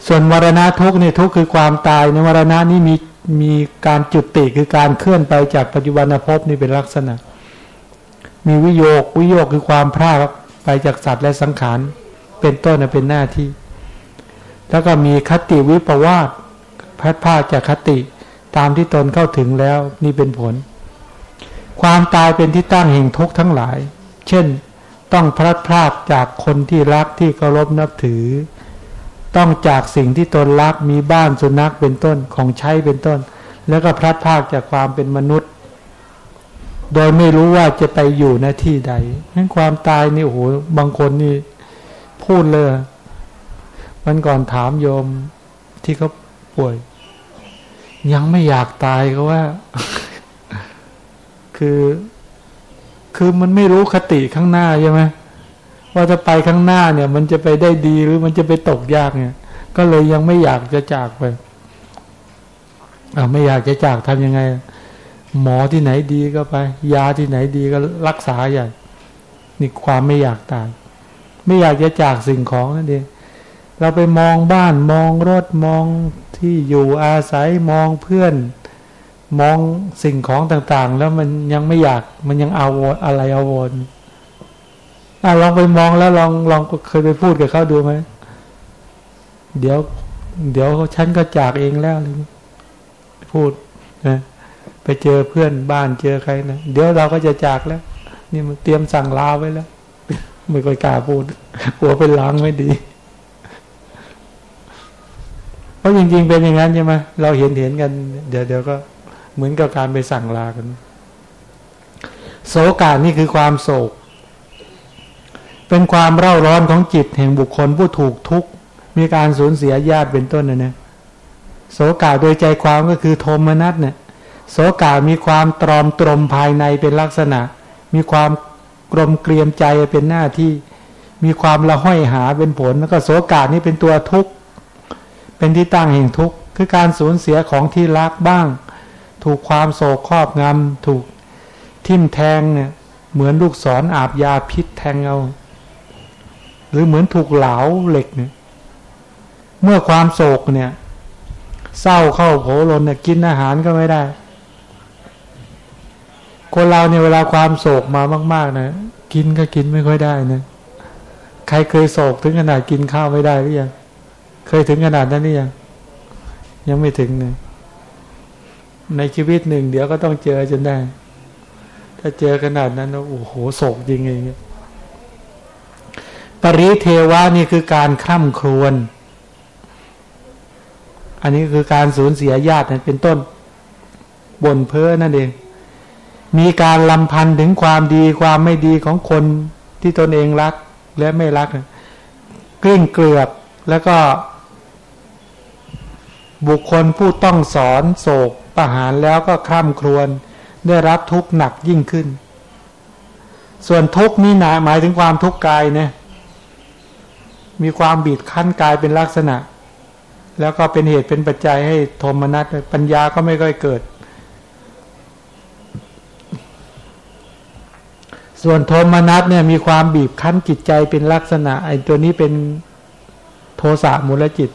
ส่วนมรณะทุกเนี่ยทุกคือความตายในมรณะนี้มีมีการจุดติคือการเคลื่อนไปจากปัจจุบันภพนี่เป็นลักษณะ มีวิโยกวิโยกคือความพลาดไปจากสัตว์และสังขารเป็นต้นเป็นหน้าที่ แล้วก็มีคติวิปวาสพัดพาจากคติตามที่ตนเข้าถึงแล้วนี่เป็นผล ความตายเป็นที่ตั้งแห่งทุกข์ทั้งหลาย เช่น ต้องพลัดพรากจากคนที่รักที่เคารพนับถือ ต้องจากสิ่งที่ตนรักมีบ้านสุนัขเป็นต้นของใช้เป็นต้น แล้วก็พลัดพรากจากความเป็นมนุษย์ โดยไม่รู้ว่าจะไปอยู่ในที่ใดนั้นความตายนี่โอ้โหบางคนนี่พูดเลยวันก่อนถามโยมที่เขาป่วย ยังไม่อยากตายก็ว่า คือ คือมันไม่รู้คติข้างหน้าใช่ไหมว่าจะไปข้างหน้าเนี่ย มันจะไปได้ดีหรือมันจะไปตกยากเนี่ย ก็เลยยังไม่อยากจะจากไปอ่าไม่อยากจะจากทำยังไง หมอที่ไหนดีก็ไป ยาที่ไหนดีก็รักษาอย่างนี่ความไม่อยากตาย ไม่อยากจะจากสิ่งของนั่นเองเราไปมองบ้านมองรถมองที่อยู่อาศัยมองเพื่อน มองสิ่งของต่างๆ แล้วมันยังไม่อยากมันยังเอาอะไรเอาวนอลองไปมองแล้วลองลองเคยไปพูดกับเขาดูไหมเดี๋ยว เดี๋ยวฉันก็จากเองแล้วพูดนะไปเจอเพื่อนบ้านเจอใครนะเดี๋ยวเราก็จะจากแล้ว นี่มันเตรียมสั่งลาไว้แล้วไม่ค่อยกล้าพูดกลัวเป็นล้างไม่ดีเพราะจริง ๆ เป็นอย่างนั้นใช่ไหมเราเห็นเห็นกัน เดี๋ยวเดี๋ยวก็ เหมือนกับการไปสั่งลากันโศกานี่คือความโศก เป็นความเร่าร้อนของจิตแห่งบุคคลผู้ถูกทุกข์มีการสูญเสียญาติเป็นต้นนะนะโศกาโดยใจความก็คือโทมนัสเนี่ยโสกามีความตรอมตรมภายในเป็นลักษณะ มีความกลมเกลียมใจเป็นหน้าที่ มีความละห้อยหาเป็นผลแล้วก็โสกานี่เป็นตัวทุกข์เป็นที่ตั้งแห่งทุกข์คือการสูญเสียของที่รักบ้าง ถูกความโศกครอบงำถูกทิ่มแทงเนี่ยเหมือนลูกศรออาบยาพิษแทงเอา หรือเหมือนถูกเหลาเหล็กเนี่ยเมื่อความโศกเนี่ย เศร้าเข้าโผลนเนี่ยกินอาหารก็ไม่ได้ คนเราเนี่ยเวลาความโศกมามากๆนะกินก็กินไม่ค่อยได้นะใครเคยโศกถึงขนาดกินข้าวไม่ได้หรือยังเคยถึงขนาดนั้นหรือยังยังไม่ถึงเลย ในชีวิตหนึ่ง เดี๋ยวก็ต้องเจอจนได้ ถ้าเจอขนาดนั้นโอ้โหโศกจริงไงปริเทวานี่คือการคร่ำครวญอันนี้คือการสูญเสียญาติเป็นต้นบ่นเพ้อนั่นเอง มีการลำพันถึงความดีความไม่ดีของคนที่ตนเองรักและไม่รักกลิ้งเกลือบแล้วก็ บุคคลผู้ต้องสอนโศก ประหารแล้วก็คร่ำครวญได้รับทุกข์หนักยิ่งขึ้น ส่วนทุกข์นี้หนาหมายถึงความทุกข์กายเนี่ยมีความบีดคั้นกายเป็นลักษณะ แล้วก็เป็นเหตุเป็นปัจจัยให้โทมนัสปัญญาก็ไม่ค่อยเกิด ส่วนโทมนัสเนี่ยมีความบีบคั้นจิตใจเป็นลักษณะไอ้ตัวนี้เป็นโทสะมูลจิต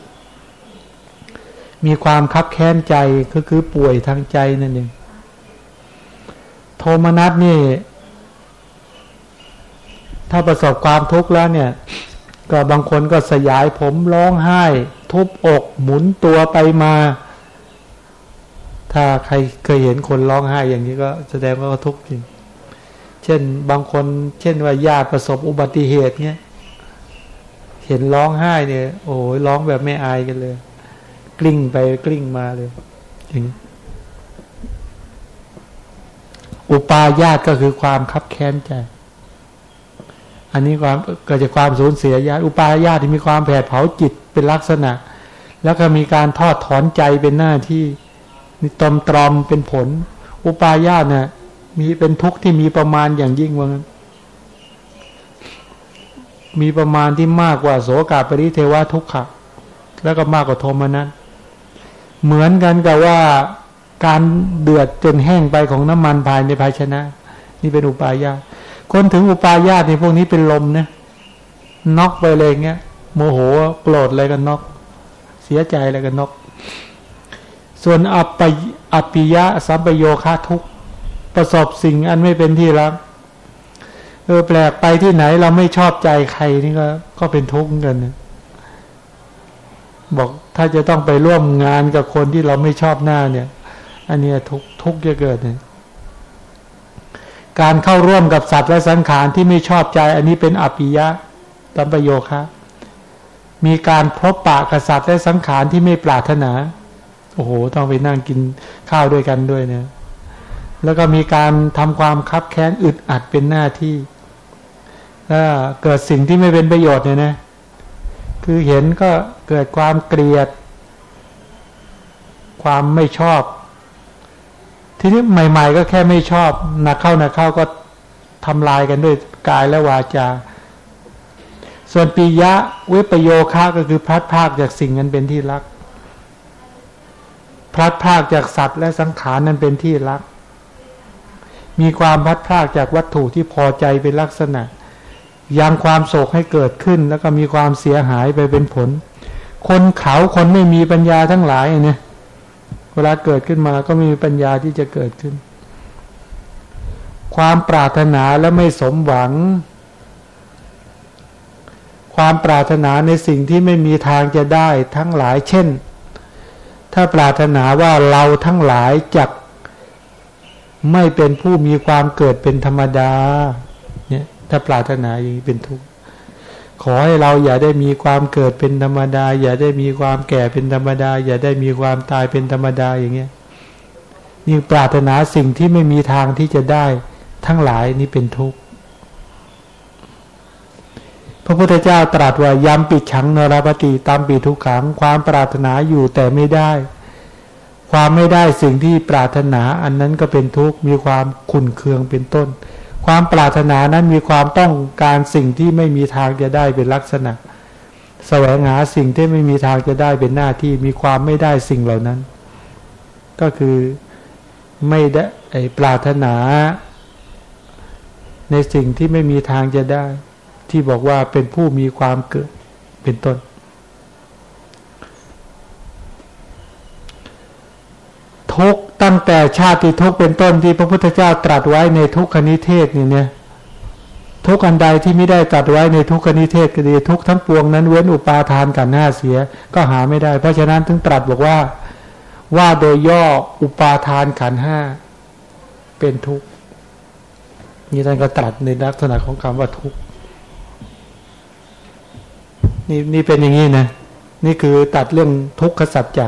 มีความคับแค้นใจก็คือป่วยทางใจนั่นเองโทมนัสนี่ ถ้าประสบความทุกข์แล้วเนี่ย ก็บางคนก็สยายผมร้องไห้ ทุบอกหมุนตัวไปมา ถ้าใครเคยเห็นคนร้องไห้อย่างนี้ก็แสดงว่าทุกข์จริง เช่นบางคน เช่นว่าญาติประสบอุบัติเหตุเนี้ยเห็นร้องไห้เนี่ย โอ้ยร้องแบบไม่อายกันเลย กลิ้งไปกลิ้งมาเลยอย่างนี้อุปาญาตก็คือความคับแค้นใจ อันนี้ความเกิดจากความสูญเสียญาติอุปาญาตที่มีความแผดเผาจิตเป็นลักษณะ แล้วก็มีการทอดถอนใจเป็นหน้าที่มีตอมตรอมเป็นผล อุปาญาตเนี่ยมีเป็นทุกข์ที่มีประมาณอย่างยิ่งว่างั้น มีประมาณที่มากกว่าโสกาปริเทวะทุกขะ แล้วก็มากกว่าโทมนัส เหมือนกันกับว่าการเดือดจนแห้งไปของน้ำมันภายในภาชนะ นี่เป็นอุปายาตคนถึงอุปายาตในพวกนี้เป็นลมนะน็อกไปเลยเงี้ยโมโหโกรธอะไรกันน็อกเสียใจอะไรกันน็อกส่วนอัปปอัปปิยะสัมปโยคะทุกประสบสิ่งอันไม่เป็นที่รักเออแปลกไปที่ไหนเราไม่ชอบใจใครนี่ก็ ก็เป็นทุกข์กันนะ บอกถ้าจะต้องไปร่วมงานกับคนที่เราไม่ชอบหน้าเนี่ย อันนี้ทุกทุกจะเกิดเนี่ยการเข้าร่วมกับสัตว์และสังขารที่ไม่ชอบใจ อันนี้เป็นอภิยะตัมปโยคะ มีการพบปะกับสัตว์และสังขารที่ไม่ปรารถนา โอ้โห ต้องไปนั่งกินข้าวด้วยกันด้วยเนี่ยแล้วก็มีการทำความคับแค้นอึดอัดเป็นหน้าที่ถ้าเกิดสิ่งที่ไม่เป็นประโยชน์เนี่ยนะ คือเห็นก็เกิดความเกลียด ความไม่ชอบ ทีนี้ใหม่ ๆ ก็แค่ไม่ชอบนักเข้านักเข้าก็ทำลายกันด้วยกายและวาจา ส่วนปียะวิปโยคะก็คือพลัดพากจากสิ่งนั้นเป็นที่รัก พลัดพากจากสัตว์และสังขารนั้นเป็นที่รัก มีความพัดพลากจากวัตถุที่พอใจเป็นลักษณะ ยังความโศกให้เกิดขึ้น แล้วก็มีความเสียหายไปเป็นผล คนเขาคนไม่มีปัญญาทั้งหลายเนี่ยเวลาเกิดขึ้นมาก็มีปัญญาที่จะเกิดขึ้น ความปรารถนาและไม่สมหวัง ความปรารถนาในสิ่งที่ไม่มีทางจะได้ทั้งหลาย เช่น ถ้าปรารถนาว่าเราทั้งหลายจักไม่เป็นผู้มีความเกิดเป็นธรรมดา ถ้าปรารถนาอย่างนี้เป็นทุกข์ขอให้เราอย่าได้มีความเกิดเป็นธรรมดา อย่าได้มีความแก่เป็นธรรมดา อย่าได้มีความตายเป็นธรรมดาอย่างเงี้ยนี่ปรารถนาสิ่งที่ไม่มีทางที่จะได้ทั้งหลายนี่เป็นทุกข์พระพุทธเจ้าตรัสว่ายำปิดฉังนรปฏิตามปีทุกขัง ความปรารถนาอยู่แต่ไม่ได้ ความไม่ได้สิ่งที่ปรารถนาอันนั้นก็เป็นทุกข์มีความขุ่นเคืองเป็นต้น ความปรารถนานั้นมีความต้องการสิ่งที่ไม่มีทางจะได้เป็นลักษณะแสวงหาสิ่งที่ไม่มีทางจะได้เป็นหน้าที่มีความไม่ได้สิ่งเหล่านั้น ก็คือไม่ได้ปรารถนาในสิ่งที่ไม่มีทางจะได้ ที่บอกว่าเป็นผู้มีความเกิดเป็นต้นทุก ตั้งแต่ชาติทุกเป็นต้นที่พระพุทธเจ้าตรัสไว้ในทุกขณิเทศนี่เนี่ย ทุกอันใดที่ไม่ได้ตรัสไว้ในทุกขณิเทศก็ดีทุกทั้งปวงนั้นเว้นอุปาทานกันหน้าเสียก็หาไม่ได้ เพราะฉะนั้นถึงตรัสบอกว่าว่าโดยย่ออุปาทานขันห้าเป็นทุกนี่ท่านก็ตรัสในลักษณะของคำว่าทุกนี่นี่เป็นอย่างนี้นะ นี่คือตัดเรื่องทุกขสัจจะ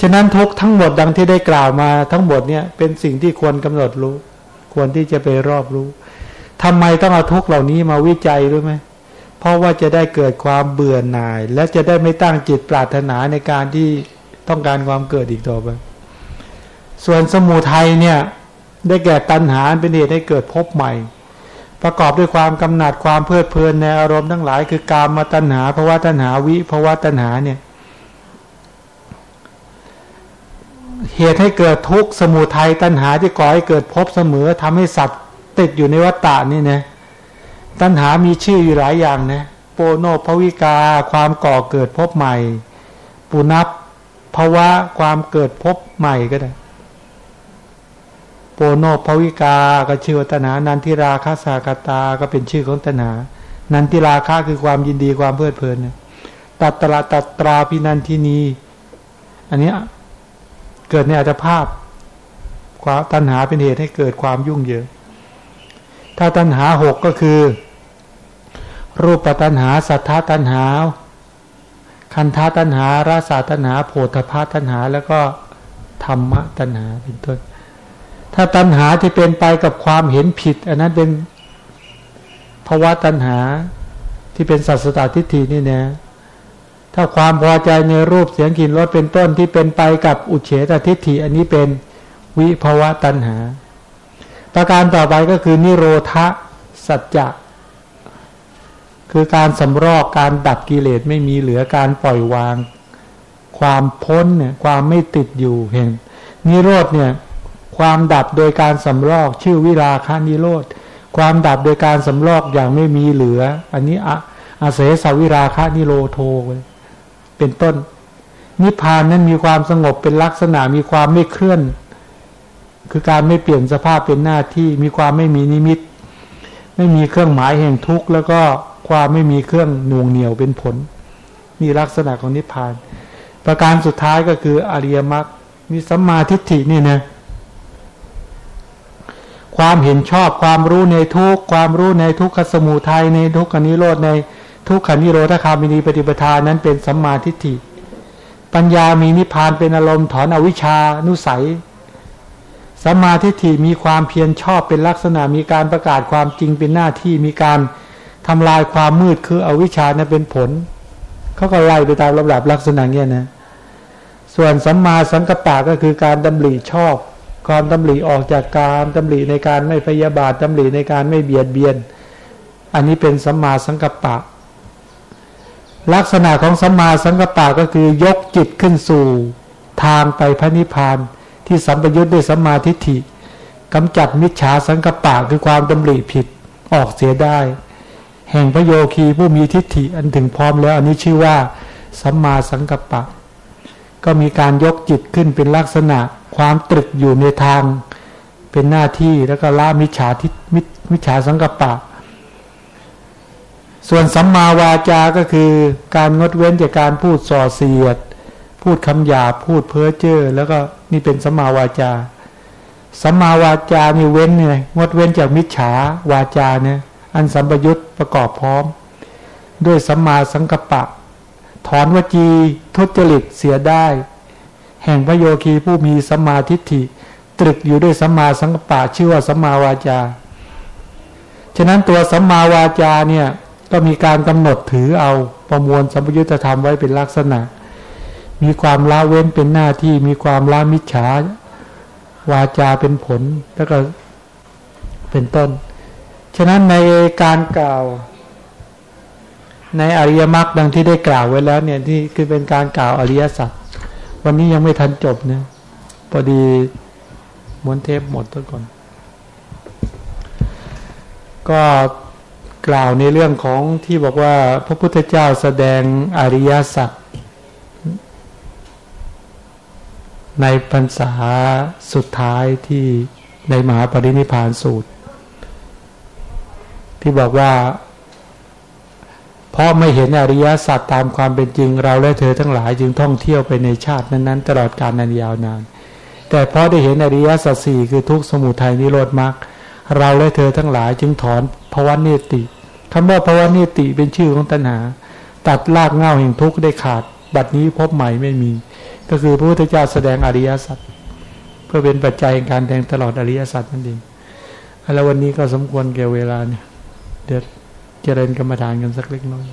ฉะนั้นทุกทั้งหมดดังที่ได้กล่าวมาทั้งหมดเนี่ยเป็นสิ่งที่ควรกำหนดรู้ ควรที่จะไปรอบรู้ทำไมต้องเอาทุกเหล่านี้มาวิจัยรู้ไหมเพราะว่าจะได้เกิดความเบื่อหน่าย และจะได้ไม่ตั้งจิตปรารถนาในการที่ต้องการความเกิดอีกต่อไป ส่วนสมุทัยเนี่ยได้แก่ตัณหาเป็นเหตุให้เกิดพบใหม่ ประกอบด้วยความกำหนัดความเพลิดเพลินในอารมณ์ทั้งหลาย คือกามมาตัณหาภาวะตัณหาวิภาวะตัณหาเนี่ย เหตุให้เกิดทุกข์สมุทัยตัณหาที่ก่อให้เกิดพบเสมอทำให้สัตว์ติดอยู่ในวัฏฏะนี่นะตัณหามีชื่ออยู่หลายอย่างนะโปโนภวิกา ความก่อเกิดพบใหม่ ปุนับภาวะความเกิดพบใหม่ก็ได้โปโนภวิกาก็ชื่อตัณหานันทิราคาสากตาก็เป็นชื่อของตัณหานันทิราคาคือความยินดีความเพลิดเพลินตัตตะตัตราพินันทินี อันนี้ เกิดในอัตภาพความตัณหาเป็นเหตุให้เกิดความยุ่งเหยิงถ้าตัณหาหกก็คือ รูปตัณหาสัทธาตัณหา คันธาตัณหาราสาตัณหาโพธพาตัณหา แล้วก็ธรรมะตัณหาเป็นต้น ถ้าตัณหาที่เป็นไปกับความเห็นผิด อันนั้นเป็นภาวะตัณหาที่เป็นสัตสตทิฏฐินี่นะ ถ้าความพอใจในรูปเสียงกลิ่นรสเป็นต้นที่เป็นไปกับอุเฉตทิฏฐิอันนี้เป็นวิภวะตัณหา ประการต่อไปก็คือนิโรธสัจจะคือการสำรอกการดับกิเลสไม่มีเหลือการปล่อยวาง ความพ้นเนี่ยความไม่ติดอยู่เห็น นิโรธเนี่ยความดับโดยการสำรอกชื่อวิราคานิโรธความดับโดยการสำรอกอย่างไม่มีเหลือ อันนี้อะอาเสสวิราคะนิโรโทเลย เป็นต้น นิพพานนั้นมีความสงบเป็นลักษณะมีความไม่เคลื่อน คือการไม่เปลี่ยนสภาพเป็นหน้าที่มีความไม่มีนิมิต ไม่มีเครื่องหมายแห่งทุกข์แล้วก็ความไม่มีเครื่องหน่วงเหนียวเป็นผลนี่ลักษณะของนิพพาน ประการสุดท้ายก็คืออริยมรรคมีสัมมาทิฏฐินี่นะความเห็นชอบความรู้ในทุกความรู้ในทุกขสมุทัยในทุกขนิโรธใน ทุกขานิโรธคามินีปฏิปทานั้นเป็นสัมมาทิฏฐิ ปัญญามีนิพพานเป็นอารมณ์ถอนอวิชานุสัยสัมมาทิฏฐิมีความเพียรชอบเป็นลักษณะมีการประกาศความจริงเป็นหน้าที่มีการทำลายความมืดคืออวิชชานั้นเป็นผลเขาก็ไล่ไปตามลำดับลักษณะเนี้ยนะ ส่วนสัมมาสังกัปปะก็คือการดำริชอบ ความดำริออกจากการดำริในการไม่พยาบาทดำริในการไม่เบียดเบียน อันนี้เป็นสัมมาสังกัปปะ ลักษณะของสัมมาสังกัปปะก็คือยกจิตขึ้นสู่ ทางไปพระนิพพานที่สัมปยุทธ์ด้วยสัมมาทิฏฐิกำจัดมิจฉาสังกัปปะคือความดำริผิดออกเสียได้ แห่งพระโยคีผู้มีทิฏฐิอันถึงพร้อมแล้ว อันนี้ชื่อว่า สัมมาสังกัปปะ ก็มีการยกจิตขึ้นเป็นลักษณะความตรึกอยู่ในทาง เป็นหน้าที่แล้วก็ละมิจฉาทิมิจฉาสังกัปปะ ส่วนสัมมาวาจาก็คือการงดเว้นจากการพูดส่อเสียด พูดคำหยาบพูดเพ้อเจ้อแล้วก็นี่เป็นสัมมาวาจาสัมมาวาจานี่เว้นไงงดเว้นจากมิจฉาวาจาเนี่ยอันสัมปยุตประกอบพร้อม ด้วยสัมมาสังกัปปะ ถอนวจีทุจริตเสียได้ แห่งพระโยคีผู้มีสัมมาทิฏฐิ ตรึกอยู่ด้วยสัมมาสังกัปปะชื่อว่าสัมมาวาจา ฉะนั้นตัวสัมมาวาจาเนี่ย ก็มีการกำหนดถือเอาประมวลสัมปยุตธรรมไว้เป็นลักษณะ มีความละเว้นเป็นหน้าที่มีความละมิจฉาวาจาเป็นผลแล้วก็เป็นต้น ฉะนั้นในการกล่าว ในอริยมรรคดังที่ได้กล่าวไว้แล้วเนี่ยที่คือเป็นการกล่าวอริยสัจวันนี้ยังไม่ทันจบเนี่ยพอดีม้วนเทปหมดตัวก่อนก็ กล่าวในเรื่องของที่บอกว่าพระพุทธเจ้าแสดงอริยสัจในพรรษาสุดท้ายที่ในมหาปรินิพานสูตร ที่บอกว่า เพราะไม่เห็นอริยสัจตามความเป็นจริงเราและเธอทั้งหลายจึงท่องเที่ยวไปในชาตินั้นๆ ตลอดกาลนานยาวนาน แต่เพราะได้เห็นอริยสัจสี่คือทุกสมุทัยนิโรธมรรคเราและเธอทั้งหลายจึงถอนภวะเนติ คำว่าภาวะนิติเป็นชื่อของตัณหา ตัดรากเง่าแห่งทุกข์ได้ขาด บัดนี้พบใหม่ไม่มี ก็คือพระพุทธเจ้าแสดงอริยสัจเพื่อเป็นปัจจัยในการแทงตลอดอริยสัจนั่นเองแล้ววันนี้ก็สมควรแก่เวลาเนี่ยเดี๋ยวเจริญกรรมฐานกันสักเล็กน้อย